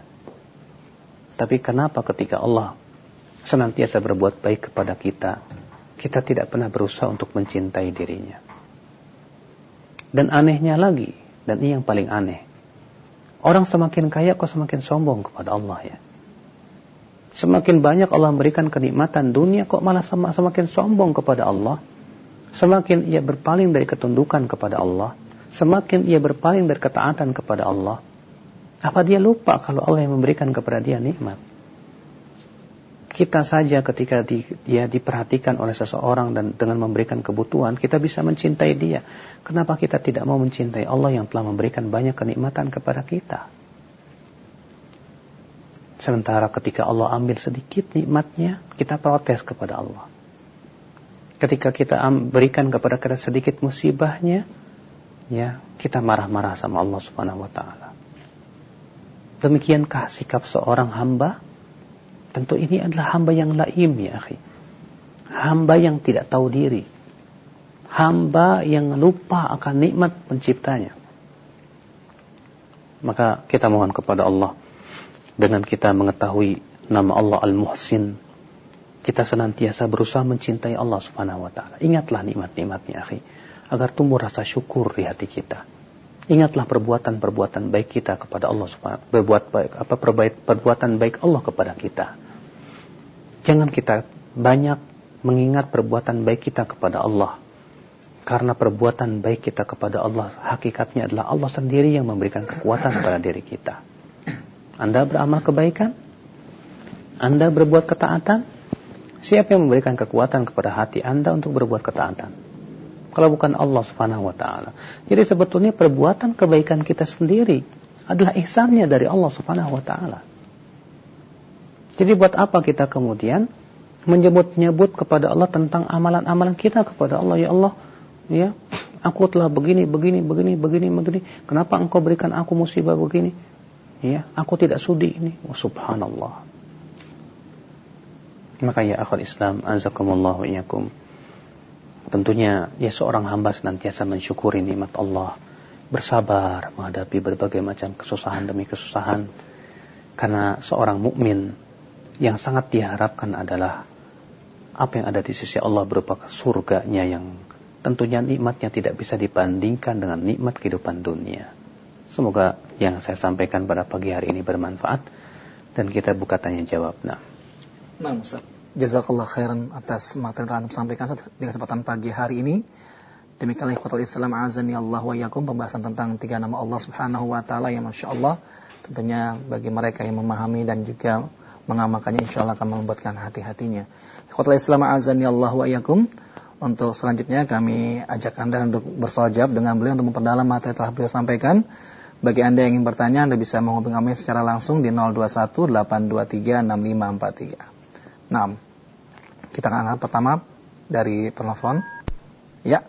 Tapi kenapa ketika Allah senantiasa berbuat baik kepada kita, kita tidak pernah berusaha untuk mencintai dirinya? Dan anehnya lagi, dan ini yang paling aneh, Orang semakin kaya kok semakin sombong kepada Allah ya. Semakin banyak Allah memberikan kenikmatan dunia kok malah semakin sombong kepada Allah. Semakin ia berpaling dari ketundukan kepada Allah. Semakin ia berpaling dari ketaatan kepada Allah. Apa dia lupa kalau Allah yang memberikan kepada dia nikmat? Kita saja ketika di, dia diperhatikan oleh seseorang dan dengan memberikan kebutuhan, kita bisa mencintai dia. Kenapa kita tidak mau mencintai Allah yang telah memberikan banyak kenikmatan kepada kita? Sementara ketika Allah ambil sedikit nikmatnya, kita protes kepada Allah. Ketika kita berikan kepada kita sedikit musibahnya, ya kita marah-marah sama Allah Subhanahu wa taala. Demikiankah sikap seorang hamba Tentu ini adalah hamba yang laim ya akhi. Hamba yang tidak tahu diri. Hamba yang lupa akan nikmat penciptanya. Maka kita mohon kepada Allah. Dengan kita mengetahui nama Allah Al-Muhsin. Kita senantiasa berusaha mencintai Allah subhanahu wa ta'ala. Ingatlah nikmat-nikmatnya akhi. Agar tumbuh rasa syukur di hati kita. Ingatlah perbuatan-perbuatan baik kita kepada Allah subhanahu berbuat baik apa perbuatan baik Allah kepada kita. Jangan kita banyak mengingat perbuatan baik kita kepada Allah. Karena perbuatan baik kita kepada Allah hakikatnya adalah Allah sendiri yang memberikan kekuatan pada diri kita. Anda beramal kebaikan? Anda berbuat ketaatan? Siapa yang memberikan kekuatan kepada hati Anda untuk berbuat ketaatan? Kalau bukan Allah Subhanahu wa taala. Jadi sebetulnya perbuatan kebaikan kita sendiri adalah ihsannya dari Allah Subhanahu wa taala. Jadi buat apa kita kemudian menyebut-nyebut kepada Allah tentang amalan-amalan kita kepada Allah ya Allah ya aku telah begini begini begini begini begini kenapa engkau berikan aku musibah begini Ya, aku tidak sudi ini. Oh, subhanallah. Maka ya akhul Islam, azakumullah wa iyakum. Tentunya ya seorang hamba senantiasa mensyukuri nikmat Allah, bersabar menghadapi berbagai macam kesusahan demi kesusahan. Karena seorang mukmin yang sangat diharapkan adalah apa yang ada di sisi Allah berupa surganya yang tentunya nikmatnya tidak bisa dibandingkan dengan nikmat kehidupan dunia. Semoga yang saya sampaikan pada pagi hari ini bermanfaat dan kita buka tanya jawab. Nah, Nah, Ustaz. Jazakallah khairan atas materi yang sampaikan di kesempatan pagi hari ini. Demikianlah ikhwatul Islam azani Allah wa yakum pembahasan tentang tiga nama Allah Subhanahu wa taala yang Masya Allah tentunya bagi mereka yang memahami dan juga mengamalkannya insya Allah akan membuatkan hati-hatinya. Ikhwatul Islam azani Allah wa yakum untuk selanjutnya kami ajak Anda untuk bersoal jawab dengan beliau untuk memperdalam materi telah beliau sampaikan. Bagi Anda yang ingin bertanya, Anda bisa menghubungi kami secara langsung di 021 823 6543. Nah, kita akan angkat pertama dari penelpon. Ya.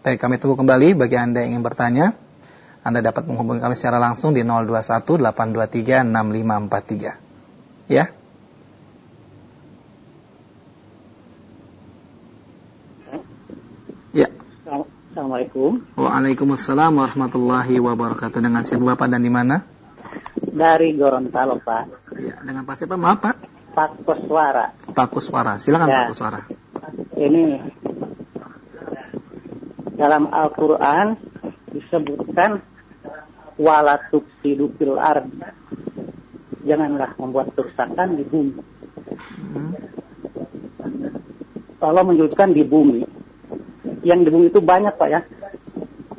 Baik, kami tunggu kembali bagi Anda yang ingin bertanya. Anda dapat menghubungi kami secara langsung di 021 823 6543. Ya. Ya. Assalamualaikum. Waalaikumsalam warahmatullahi wabarakatuh. Dengan siapa Bapak dan di mana? Dari Gorontalo, Pak. Ya, dengan Pak siapa? Maaf, Pak. Pak Koswara. Pak Kuswara. Silakan Ya. Pak Kuswara. Ini dalam Al-Quran disebutkan wala tufsidu fil ard. Janganlah membuat kerusakan di bumi. Hmm. Allah menyebutkan di bumi. Yang di bumi itu banyak, Pak ya.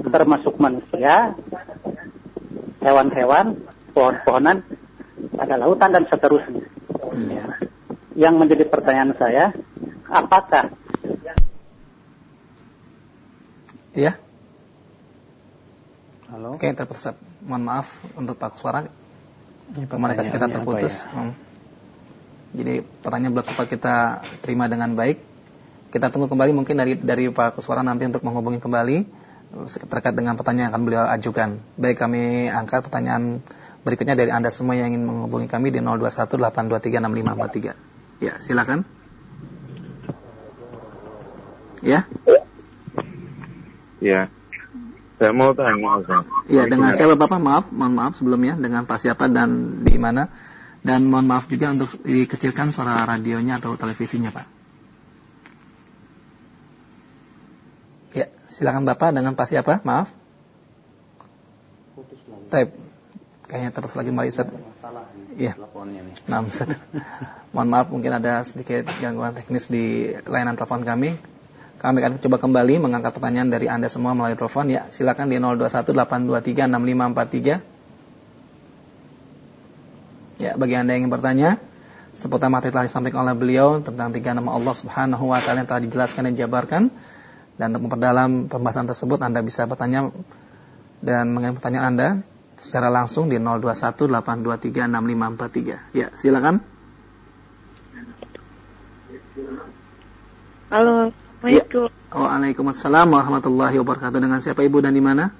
Termasuk manusia, hewan-hewan, pohon-pohonan, ada lautan dan seterusnya. Ya. Yang menjadi pertanyaan saya, apakah Ya. halo. Oke, terputus. Mohon maaf untuk Pak Kuswara. Komunikasi kita terputus. ya? Hmm. Jadi pertanyaan belum sempat kita terima dengan baik. Kita tunggu kembali mungkin dari dari Pak Kuswara nanti untuk menghubungi kembali terkait dengan pertanyaan yang akan beliau ajukan. Baik kami angkat pertanyaan berikutnya dari Anda semua yang ingin menghubungi kami di 021 823 6543. Ya, silakan. Ya. Ya, saya mau tanya Ustaz. Iya, dengan siapa Bapak? Maaf, mohon maaf sebelumnya dengan Pak siapa dan di mana? Dan mohon maaf juga untuk dikecilkan suara radionya atau televisinya, Pak. Ya, silakan Bapak dengan Pak siapa? Maaf. Taib. Kayaknya terus lagi Mari Ustaz. Iya. Teleponnya nih. Nah, Ustaz. Mohon maaf mungkin ada sedikit gangguan teknis di layanan telepon kami. Kami akan coba kembali mengangkat pertanyaan dari Anda semua melalui telepon. Ya, silakan di 021 823 6543. Ya, bagi Anda yang ingin bertanya seputar materi telah disampaikan oleh beliau tentang tiga nama Allah Subhanahu wa taala yang telah dijelaskan dan dijabarkan dan untuk memperdalam pembahasan tersebut Anda bisa bertanya dan mengirim pertanyaan Anda secara langsung di 021 823 6543. Ya, silakan. Halo, Assalamualaikum. Waalaikumsalam warahmatullahi wabarakatuh. Dengan siapa Ibu dan di mana?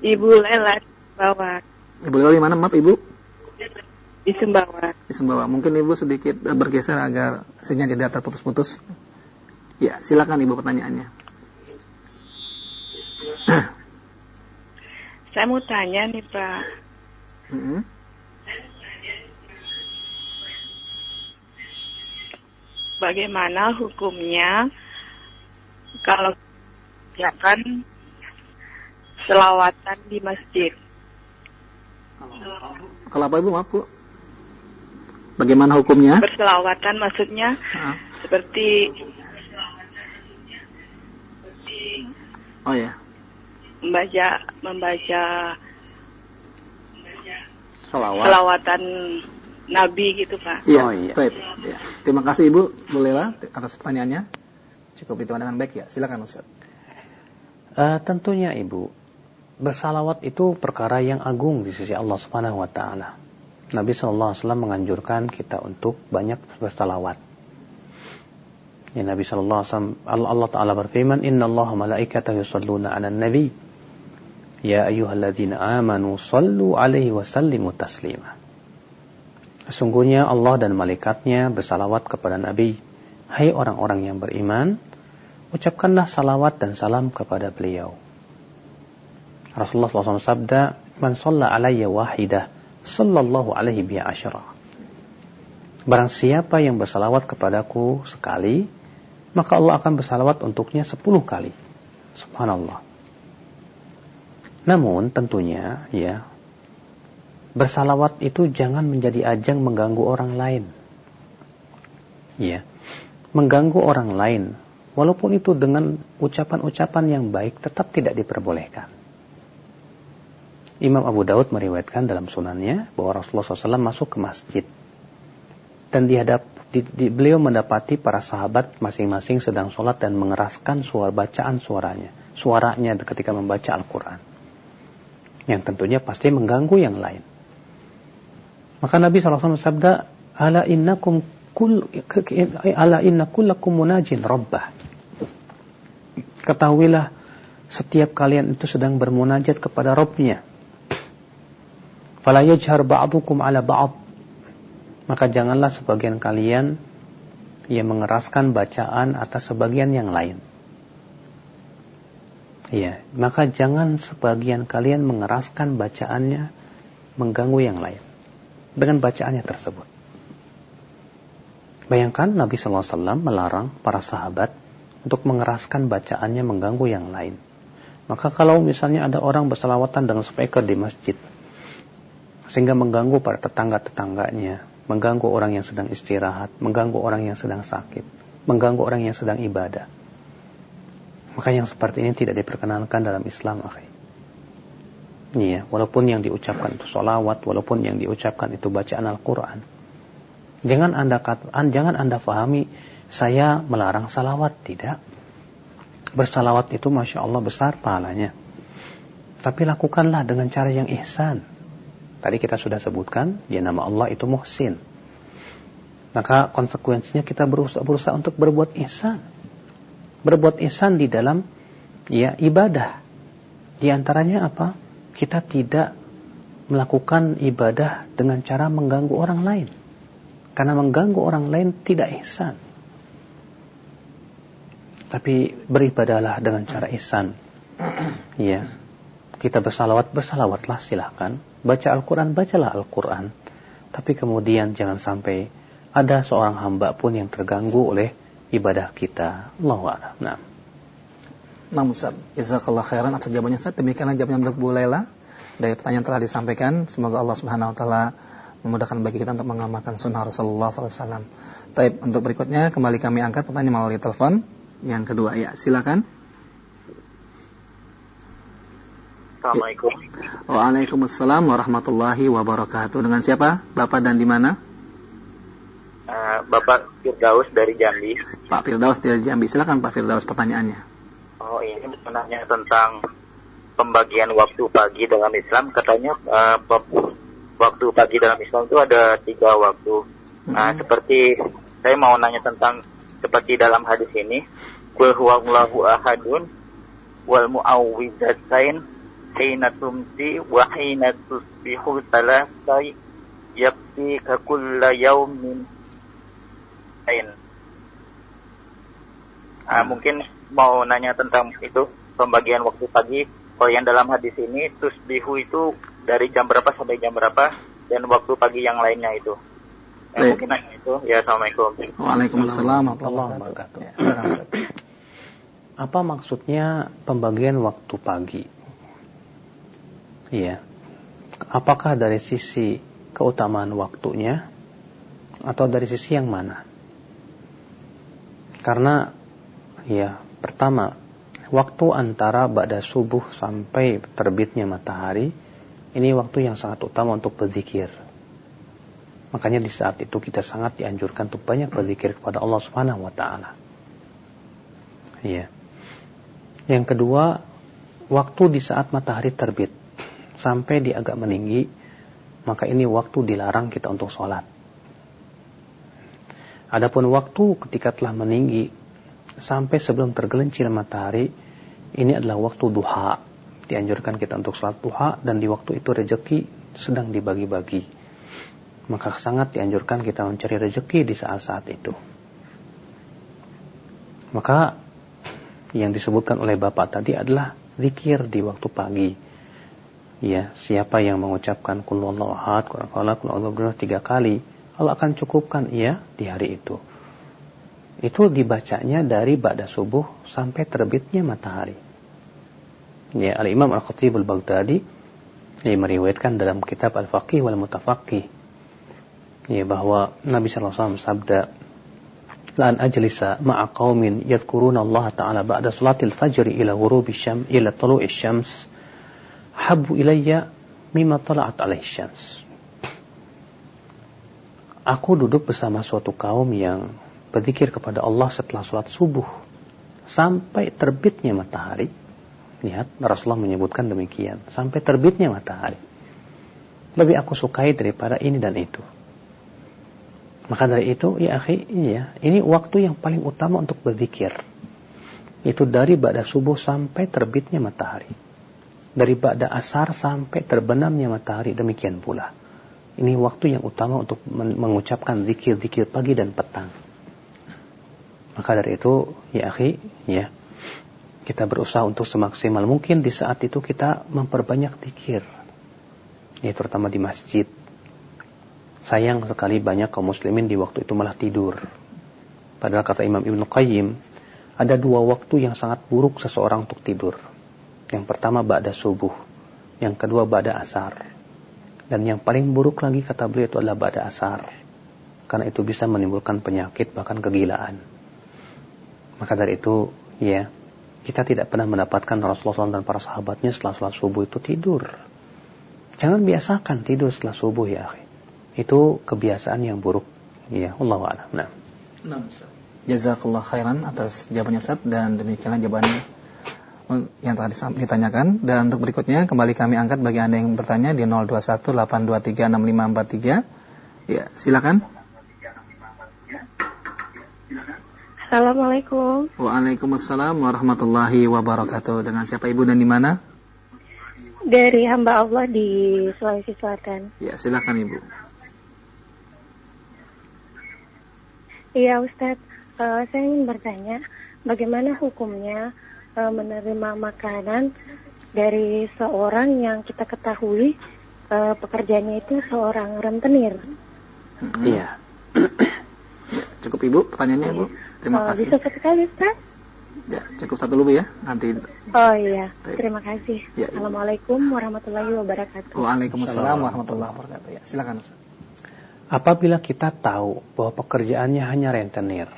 Ibu Lela Sumbawa. Ibu Leo di mana? Maaf Ibu. Di Sumbawa. Di Sumbawa. Mungkin Ibu sedikit eh, bergeser agar sinyal tidak terputus-putus. Ya, silakan Ibu pertanyaannya. Saya mau tanya nih Pak, Mm-mm. bagaimana hukumnya kalau ya kan selawatan di masjid? Kalau apa Ibu? Maaf Bu. Bagaimana hukumnya? Berselawatan maksudnya Ah. seperti Oh ya. Membaca membaca Salawat. selawatan Nabi gitu Pak. Iya, Oh, iya. baik. Ya. Terima kasih Ibu Bu Lela atas pertanyaannya. Cukup itu dengan baik ya. Silakan Ustaz. Eh, tentunya Ibu, bersalawat itu perkara yang agung di sisi Allah Subhanahu wa taala. Nabi sallallahu alaihi wasallam menganjurkan kita untuk banyak bersalawat. Ya Nabi sallallahu alaihi wasallam Allah, Allah taala berfirman, "Innallaha malaikatahu yusholluna 'alan nabi." Ya ayyuhalladzina amanu sallu alaihi wa sallimu taslima. Sesungguhnya Allah dan malaikatnya bersalawat kepada Nabi. Hai orang-orang yang beriman, ucapkanlah salawat dan salam kepada beliau. Rasulullah SAW sabda, Man salla alaiya wahidah, sallallahu alaihi biya asyara. Barang siapa yang bersalawat kepadaku sekali, maka Allah akan bersalawat untuknya sepuluh kali. Subhanallah. Namun tentunya ya bersalawat itu jangan menjadi ajang mengganggu orang lain. Ya. Mengganggu orang lain walaupun itu dengan ucapan-ucapan yang baik tetap tidak diperbolehkan. Imam Abu Daud meriwayatkan dalam sunannya bahwa Rasulullah SAW masuk ke masjid dan dihadap di, di, beliau mendapati para sahabat masing-masing sedang sholat dan mengeraskan suara bacaan suaranya, suaranya ketika membaca Al-Quran. Yang tentunya pasti mengganggu yang lain. Maka Nabi SAW sabda, Ala innakum kul, ala inna kullakum munajin rabbah. Ketahuilah setiap kalian itu sedang bermunajat kepada Rabbnya. Fala yajhar ba'dukum ala ba'd maka janganlah sebagian kalian yang mengeraskan bacaan atas sebagian yang lain. Ya, maka jangan sebagian kalian mengeraskan bacaannya mengganggu yang lain dengan bacaannya tersebut. Bayangkan Nabi SAW melarang para sahabat untuk mengeraskan bacaannya mengganggu yang lain. Maka kalau misalnya ada orang berselawatan dengan speaker di masjid, sehingga mengganggu para tetangga-tetangganya, mengganggu orang yang sedang istirahat, mengganggu orang yang sedang sakit, mengganggu orang yang sedang ibadah. Maka yang seperti ini tidak diperkenankan dalam Islam, akhi. Iya, walaupun yang diucapkan itu solawat, walaupun yang diucapkan itu bacaan Al-Quran. Jangan anda jangan anda fahami saya melarang salawat, tidak. Bersalawat itu masya Allah besar pahalanya. Tapi lakukanlah dengan cara yang ihsan Tadi kita sudah sebutkan, dia nama Allah itu Muhsin. Maka konsekuensinya kita berusaha, berusaha untuk berbuat ihsan. Berbuat ihsan di dalam ya ibadah. Di antaranya apa? Kita tidak melakukan ibadah dengan cara mengganggu orang lain. Karena mengganggu orang lain tidak ihsan. Tapi beribadahlah dengan cara ihsan. Ya. Kita bersalawat, bersalawatlah silahkan baca Al-Quran, bacalah Al-Quran. Tapi kemudian jangan sampai ada seorang hamba pun yang terganggu oleh ibadah kita. Allah Nah. Nah Ustaz, jazakallah khairan atas jawabannya Ustaz. Demikianlah jawabannya untuk Bu Laila. Dari pertanyaan telah disampaikan, semoga Allah Subhanahu wa taala memudahkan bagi kita untuk mengamalkan sunnah Rasulullah SAW. Taib, untuk berikutnya kembali kami angkat pertanyaan melalui telepon. Yang kedua, ya silakan. Assalamualaikum. Waalaikumsalam warahmatullahi wabarakatuh. Dengan siapa? Bapak dan di mana? Uh, Bapak Firdaus dari Jambi. Pak Firdaus dari Jambi. Silakan Pak Firdaus pertanyaannya. Oh ini sebenarnya tentang pembagian waktu pagi dalam Islam. Katanya uh, waktu pagi dalam Islam itu ada tiga waktu. Nah, hmm. seperti saya mau nanya tentang seperti dalam hadis ini, Qul huwallahu ahadun wal mu'awwidzatain hina tumsi wa hina tusbihu yakfi ka kulla yaumin lain. Nah, hmm. mungkin mau nanya tentang itu pembagian waktu pagi. Kalau yang dalam hadis ini tusbihu itu dari jam berapa sampai jam berapa dan waktu pagi yang lainnya itu. Ya, mungkin nanya itu. Ya, assalamualaikum. Waalaikumsalam warahmatullahi wabarakatuh. Apa maksudnya pembagian waktu pagi? Iya. Apakah dari sisi keutamaan waktunya atau dari sisi yang mana? Karena ya, pertama, waktu antara ba'da subuh sampai terbitnya matahari ini waktu yang sangat utama untuk berzikir. Makanya di saat itu kita sangat dianjurkan untuk banyak berzikir kepada Allah Subhanahu wa taala. Iya. Yang kedua, waktu di saat matahari terbit sampai di agak meninggi, maka ini waktu dilarang kita untuk sholat. Adapun waktu ketika telah meninggi sampai sebelum tergelincir matahari ini adalah waktu duha. Dianjurkan kita untuk salat duha dan di waktu itu rezeki sedang dibagi-bagi. Maka sangat dianjurkan kita mencari rezeki di saat-saat itu. Maka yang disebutkan oleh Bapak tadi adalah zikir di waktu pagi. Ya, siapa yang mengucapkan kul ahad, qul huwallahu tiga kali, Allah akan cukupkan ia di hari itu. Itu dibacanya dari ba'da subuh sampai terbitnya matahari. Ya, Al-Imam Al-Khatib Al-Baghdadi ya, meriwayatkan dalam kitab Al-Faqih wal Mutafaqih ya, bahwa Nabi SAW sabda lan ajlisa ma'a qaumin yadhkuruna Allah Ta'ala ba'da salatil fajr ila ghurubi syam ila tulu'i syams habu ilayya mimma tala'at alaihi syams Aku duduk bersama suatu kaum yang berzikir kepada Allah setelah sholat subuh sampai terbitnya matahari Lihat, Rasulullah menyebutkan demikian. Sampai terbitnya matahari. Lebih aku sukai daripada ini dan itu. Maka dari itu, ya akhi, ya, ini waktu yang paling utama untuk berzikir. Itu dari ba'da subuh sampai terbitnya matahari. Dari ba'da asar sampai terbenamnya matahari, demikian pula. Ini waktu yang utama untuk mengucapkan zikir-zikir pagi dan petang. Maka dari itu, ya akhi, ya, kita berusaha untuk semaksimal mungkin di saat itu kita memperbanyak zikir. Ya terutama di masjid. Sayang sekali banyak kaum muslimin di waktu itu malah tidur. Padahal kata Imam Ibn Qayyim, ada dua waktu yang sangat buruk seseorang untuk tidur. Yang pertama ba'da subuh, yang kedua ba'da asar. Dan yang paling buruk lagi kata beliau itu adalah ba'da asar. Karena itu bisa menimbulkan penyakit bahkan kegilaan. Maka dari itu, ya, kita tidak pernah mendapatkan Rasulullah SAW dan para sahabatnya setelah sholat subuh itu tidur. Jangan biasakan tidur setelah subuh ya. Itu kebiasaan yang buruk. Ya, Allah a'lam. Nah. nah Jazakallah khairan atas jawabannya Ustaz dan demikianlah jawabannya yang tadi ditanyakan dan untuk berikutnya kembali kami angkat bagi Anda yang bertanya di 0218236543. Ya, silakan. Assalamualaikum. Waalaikumsalam warahmatullahi wabarakatuh. Dengan siapa Ibu dan di mana? Dari hamba Allah di Sulawesi Selatan. Ya, silakan Ibu. Iya Ustadz, uh, saya ingin bertanya, bagaimana hukumnya uh, menerima makanan dari seorang yang kita ketahui uh, pekerjaannya itu seorang rentenir? Iya. Cukup Ibu, pertanyaannya Ibu. Terima oh, kasih. Bisa sekali, Ustaz? Ya, cukup satu dulu ya. Nanti. Oh iya, terima kasih. Ya, Assalamualaikum warahmatullahi wabarakatuh. Waalaikumsalam warahmatullahi wabarakatuh. Ya, silakan Ustaz. Apabila kita tahu bahwa pekerjaannya hanya rentenir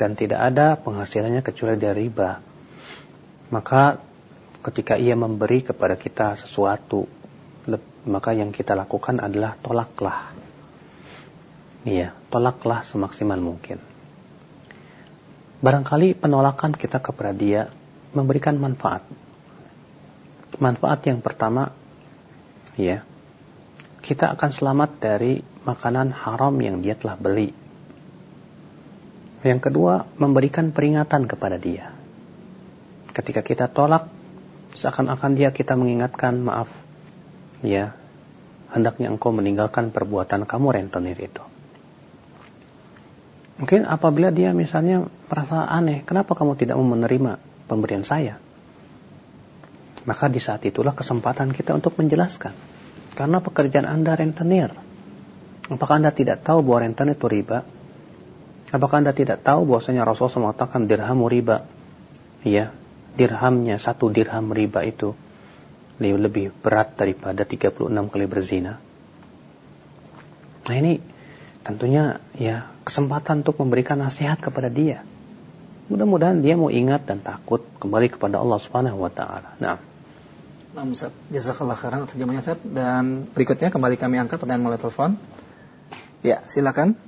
dan tidak ada penghasilannya kecuali dari riba, maka ketika ia memberi kepada kita sesuatu, maka yang kita lakukan adalah tolaklah. Iya, tolaklah semaksimal mungkin. Barangkali penolakan kita kepada dia memberikan manfaat. Manfaat yang pertama, ya, kita akan selamat dari makanan haram yang dia telah beli. Yang kedua, memberikan peringatan kepada dia. Ketika kita tolak, seakan-akan dia kita mengingatkan, maaf, ya, hendaknya engkau meninggalkan perbuatan kamu rentenir itu. Mungkin apabila dia misalnya merasa aneh, kenapa kamu tidak mau menerima pemberian saya? Maka di saat itulah kesempatan kita untuk menjelaskan. Karena pekerjaan Anda rentenir. Apakah Anda tidak tahu bahwa rentenir itu riba? Apakah Anda tidak tahu bahwasanya Rasulullah mengatakan dirham riba? Ya, dirhamnya satu dirham riba itu lebih berat daripada 36 kali berzina. Nah ini tentunya ya kesempatan untuk memberikan nasihat kepada dia. Mudah-mudahan dia mau ingat dan takut kembali kepada Allah Subhanahu wa taala. Nah. Nah, Ustaz, jazakallah khairan atas jawabannya dan berikutnya kembali kami angkat pertanyaan melalui telepon. Ya, silakan.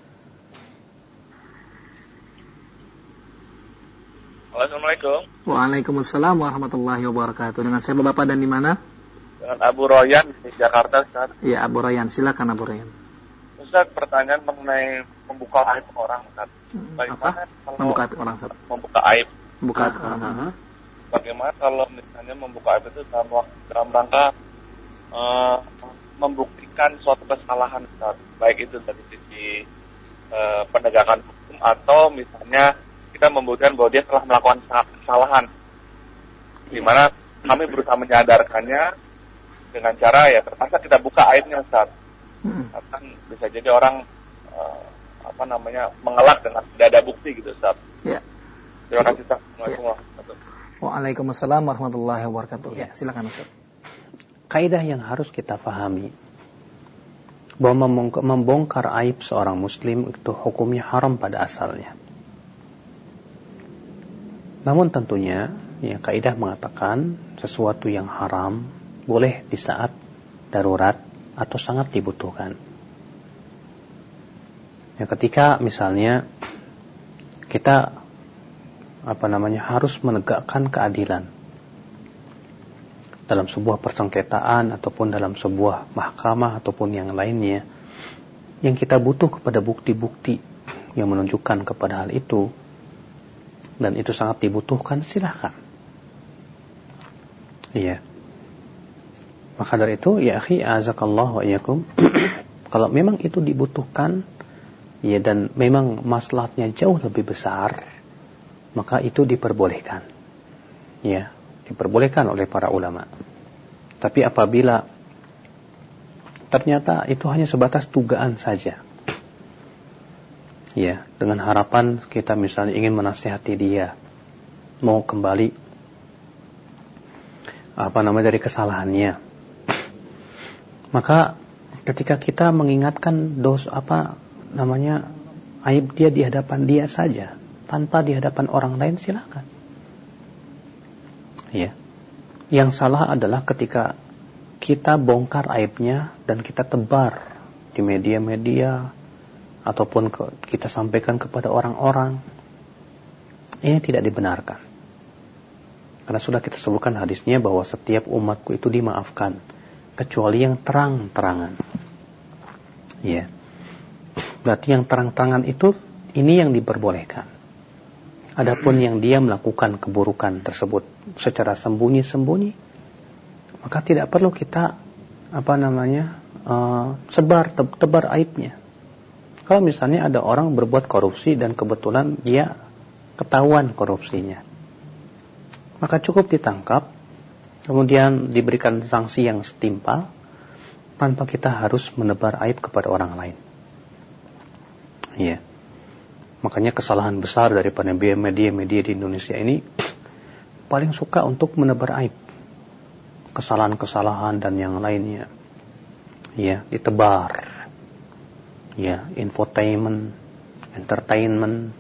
Assalamualaikum. Waalaikumsalam warahmatullahi wabarakatuh. Dengan siapa Bapak dan di mana? Dengan Abu Royan di Jakarta, Ustaz. Ya, Abu Royan. Silakan Abu Royan. Ustaz pertanyaan mengenai membuka aib orang Ustaz. Bagaimana kalau Membuka aib orang, Ustaz. membuka aib? Buka Ah, aib orang. ah, ah. Bagaimana kalau misalnya membuka aib itu dalam wak- dalam rangka eh, membuktikan suatu kesalahan Ustaz. Baik itu dari sisi eh, penegakan hukum atau misalnya kita membuktikan bahwa dia telah melakukan sa- kesalahan. Di mana kami berusaha menyadarkannya dengan cara ya terpaksa kita buka aibnya Ustaz. Hmm. kan bisa jadi orang eh, apa namanya mengelak dengan tidak ada bukti gitu Ustaz. Ya. Terima kasih Ustaz. Assalamualaikum warahmatullahi wabarakatuh. Waalaikumsalam warahmatullahi wabarakatuh. Ya, silakan Ustaz. Kaidah yang harus kita pahami bahwa membongkar aib seorang muslim itu hukumnya haram pada asalnya. Namun tentunya ya kaidah mengatakan sesuatu yang haram boleh di saat darurat atau sangat dibutuhkan. Ya ketika misalnya kita apa namanya harus menegakkan keadilan dalam sebuah persengketaan ataupun dalam sebuah mahkamah ataupun yang lainnya yang kita butuh kepada bukti-bukti yang menunjukkan kepada hal itu dan itu sangat dibutuhkan silahkan. Iya. Maka dari itu ya akhi azakallah wa iyakum kalau memang itu dibutuhkan ya dan memang maslahatnya jauh lebih besar maka itu diperbolehkan. Ya diperbolehkan oleh para ulama. Tapi apabila ternyata itu hanya sebatas dugaan saja ya dengan harapan kita misalnya ingin menasihati dia mau kembali apa namanya dari kesalahannya. Maka ketika kita mengingatkan dos apa namanya aib dia di hadapan dia saja tanpa di hadapan orang lain silakan. Ya yang salah adalah ketika kita bongkar aibnya dan kita tebar di media-media ataupun ke, kita sampaikan kepada orang-orang ini tidak dibenarkan. Karena sudah kita sebutkan hadisnya bahwa setiap umatku itu dimaafkan kecuali yang terang-terangan. Ya. Berarti yang terang-terangan itu ini yang diperbolehkan. Adapun yang dia melakukan keburukan tersebut secara sembunyi-sembunyi maka tidak perlu kita apa namanya uh, sebar te tebar aibnya kalau misalnya ada orang berbuat korupsi dan kebetulan dia ketahuan korupsinya maka cukup ditangkap kemudian diberikan sanksi yang setimpal tanpa kita harus menebar aib kepada orang lain. Ya makanya kesalahan besar daripada media-media di Indonesia ini paling suka untuk menebar aib. Kesalahan-kesalahan dan yang lainnya. Ya ditebar ya infotainment entertainment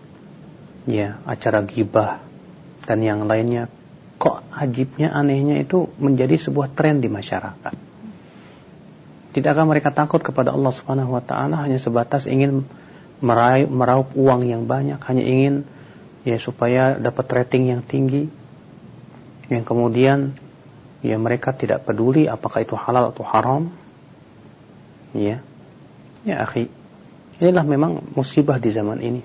ya acara gibah dan yang lainnya. Kok ajibnya anehnya itu menjadi sebuah tren di masyarakat. Tidakkah mereka takut kepada Allah Subhanahu wa taala hanya sebatas ingin meraih, meraup uang yang banyak hanya ingin ya supaya dapat rating yang tinggi? Yang kemudian ya mereka tidak peduli apakah itu halal atau haram. Ya. Ya akhi inilah memang musibah di zaman ini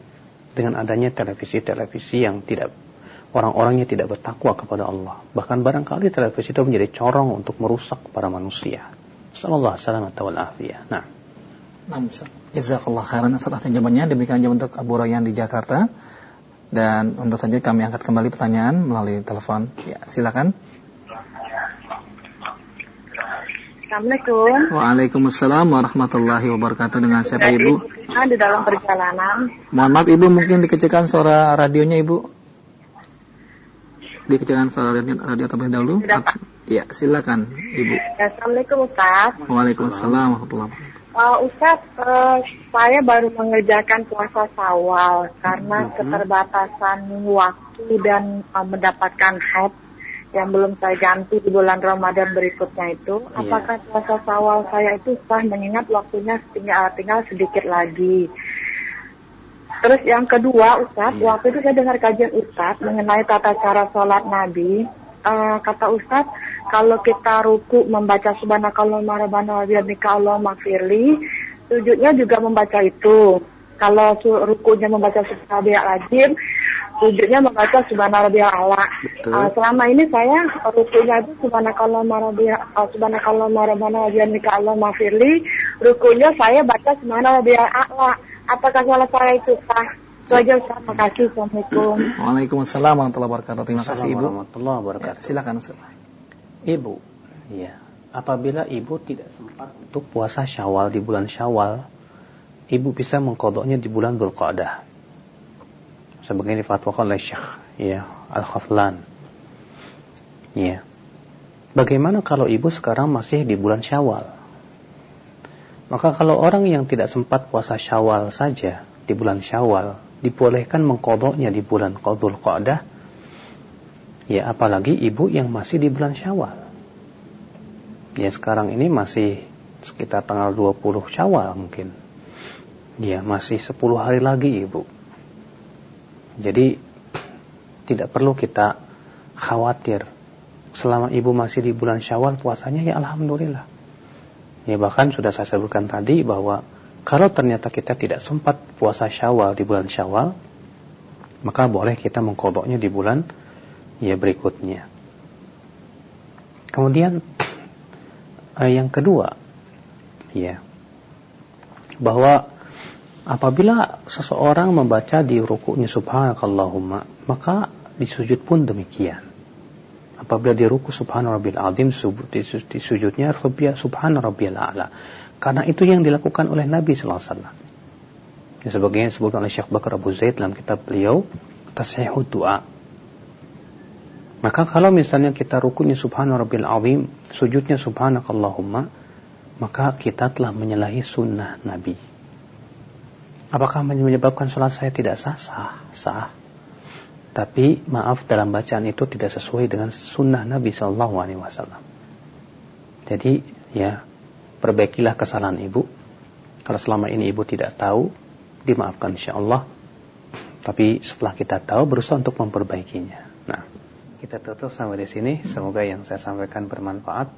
dengan adanya televisi-televisi yang tidak orang-orangnya tidak bertakwa kepada Allah bahkan barangkali televisi itu menjadi corong untuk merusak para manusia sallallahu alaihi wasallam nah Nah. Jazakallah khairan atas jawabannya. Demikian aja untuk Abu Royan di Jakarta. Dan untuk saja kami angkat kembali pertanyaan melalui telepon. Ya, silakan. Assalamualaikum. Waalaikumsalam warahmatullahi wabarakatuh. Dengan siapa Ibu? Nah, di dalam perjalanan. Mohon maaf Ibu, mungkin dikecilkan suara radionya Ibu. Dikecilkan suara radio, radio terlebih dahulu. Ya, silakan Ibu. Assalamualaikum Ustaz. Waalaikumsalam warahmatullahi wabarakatuh. Uh, Ustaz, uh, saya baru mengerjakan puasa sawal karena keterbatasan waktu dan uh, mendapatkan haid yang belum saya ganti di bulan Ramadan berikutnya itu. Apakah puasa sawal saya itu sah mengingat waktunya tinggal, tinggal sedikit lagi. Terus yang kedua Ustaz, waktu itu saya dengar kajian Ustaz mengenai tata cara sholat Nabi. Uh, kata Ustaz, kalau kita ruku membaca subhanakallahumma rabbana wa bihamdika Allahumma firli, sujudnya juga membaca itu. Kalau rukunya membaca subhanallah rajim, sujudnya membaca subhanallah ala. Uh, selama ini saya rukunya itu subhanakallah marabia uh, subhanakallah marabana wabihamdika Allah mafirli. Rukunya saya baca subhanallah ala. Apakah salah saya itu sah? Itu aja Ustaz. Terima kasih. Assalamualaikum. Waalaikumsalam warahmatullahi wabarakatuh. Terima kasih Ibu. warahmatullahi Ya, wabarakatuh. silakan Ustaz. Ibu, ya. Apabila ibu tidak sempat untuk puasa Syawal di bulan Syawal, ibu bisa mengkodoknya di bulan Dzulqa'dah. Sebagaimana difatwakan oleh Syekh ya, Al-Khaflan. Ya. Bagaimana kalau ibu sekarang masih di bulan Syawal? Maka kalau orang yang tidak sempat puasa Syawal saja di bulan Syawal, dibolehkan mengkodoknya di bulan Qadul Qa'dah, ya apalagi ibu yang masih di bulan Syawal. Ya sekarang ini masih sekitar tanggal 20 Syawal mungkin. Ya masih 10 hari lagi ibu. Jadi tidak perlu kita khawatir. Selama ibu masih di bulan Syawal puasanya ya alhamdulillah. Ya bahkan sudah saya sebutkan tadi bahwa kalau ternyata kita tidak sempat puasa Syawal di bulan Syawal, maka boleh kita mengkodoknya di bulan ya berikutnya. Kemudian eh, yang kedua, ya, bahwa apabila seseorang membaca di rukuknya subhanakallahumma, maka di sujud pun demikian. Apabila di ruku subhana rabbil azim, di, su- di sujudnya rabbiya subhana rabbil a'la. Karena itu yang dilakukan oleh Nabi sallallahu alaihi wasallam. Ya, sebagaimana disebutkan oleh Syekh Bakar Abu Zaid dalam kitab beliau Tasihud Doa. Maka kalau misalnya kita rukunya subhana rabbil azim, sujudnya subhanakallahumma, maka kita telah menyalahi sunnah Nabi. Apakah menyebabkan sholat saya tidak sah? Sah, sah. Tapi maaf dalam bacaan itu tidak sesuai dengan sunnah Nabi Shallallahu Alaihi Wasallam. Jadi ya perbaikilah kesalahan ibu. Kalau selama ini ibu tidak tahu, dimaafkan insya Allah. Tapi setelah kita tahu, berusaha untuk memperbaikinya. Nah, kita tutup sampai di sini. Semoga yang saya sampaikan bermanfaat.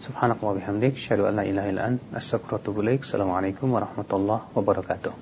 Subhanakallah bihamdik. Ant. Astagfirullahaladzim. Assalamualaikum warahmatullahi wabarakatuh.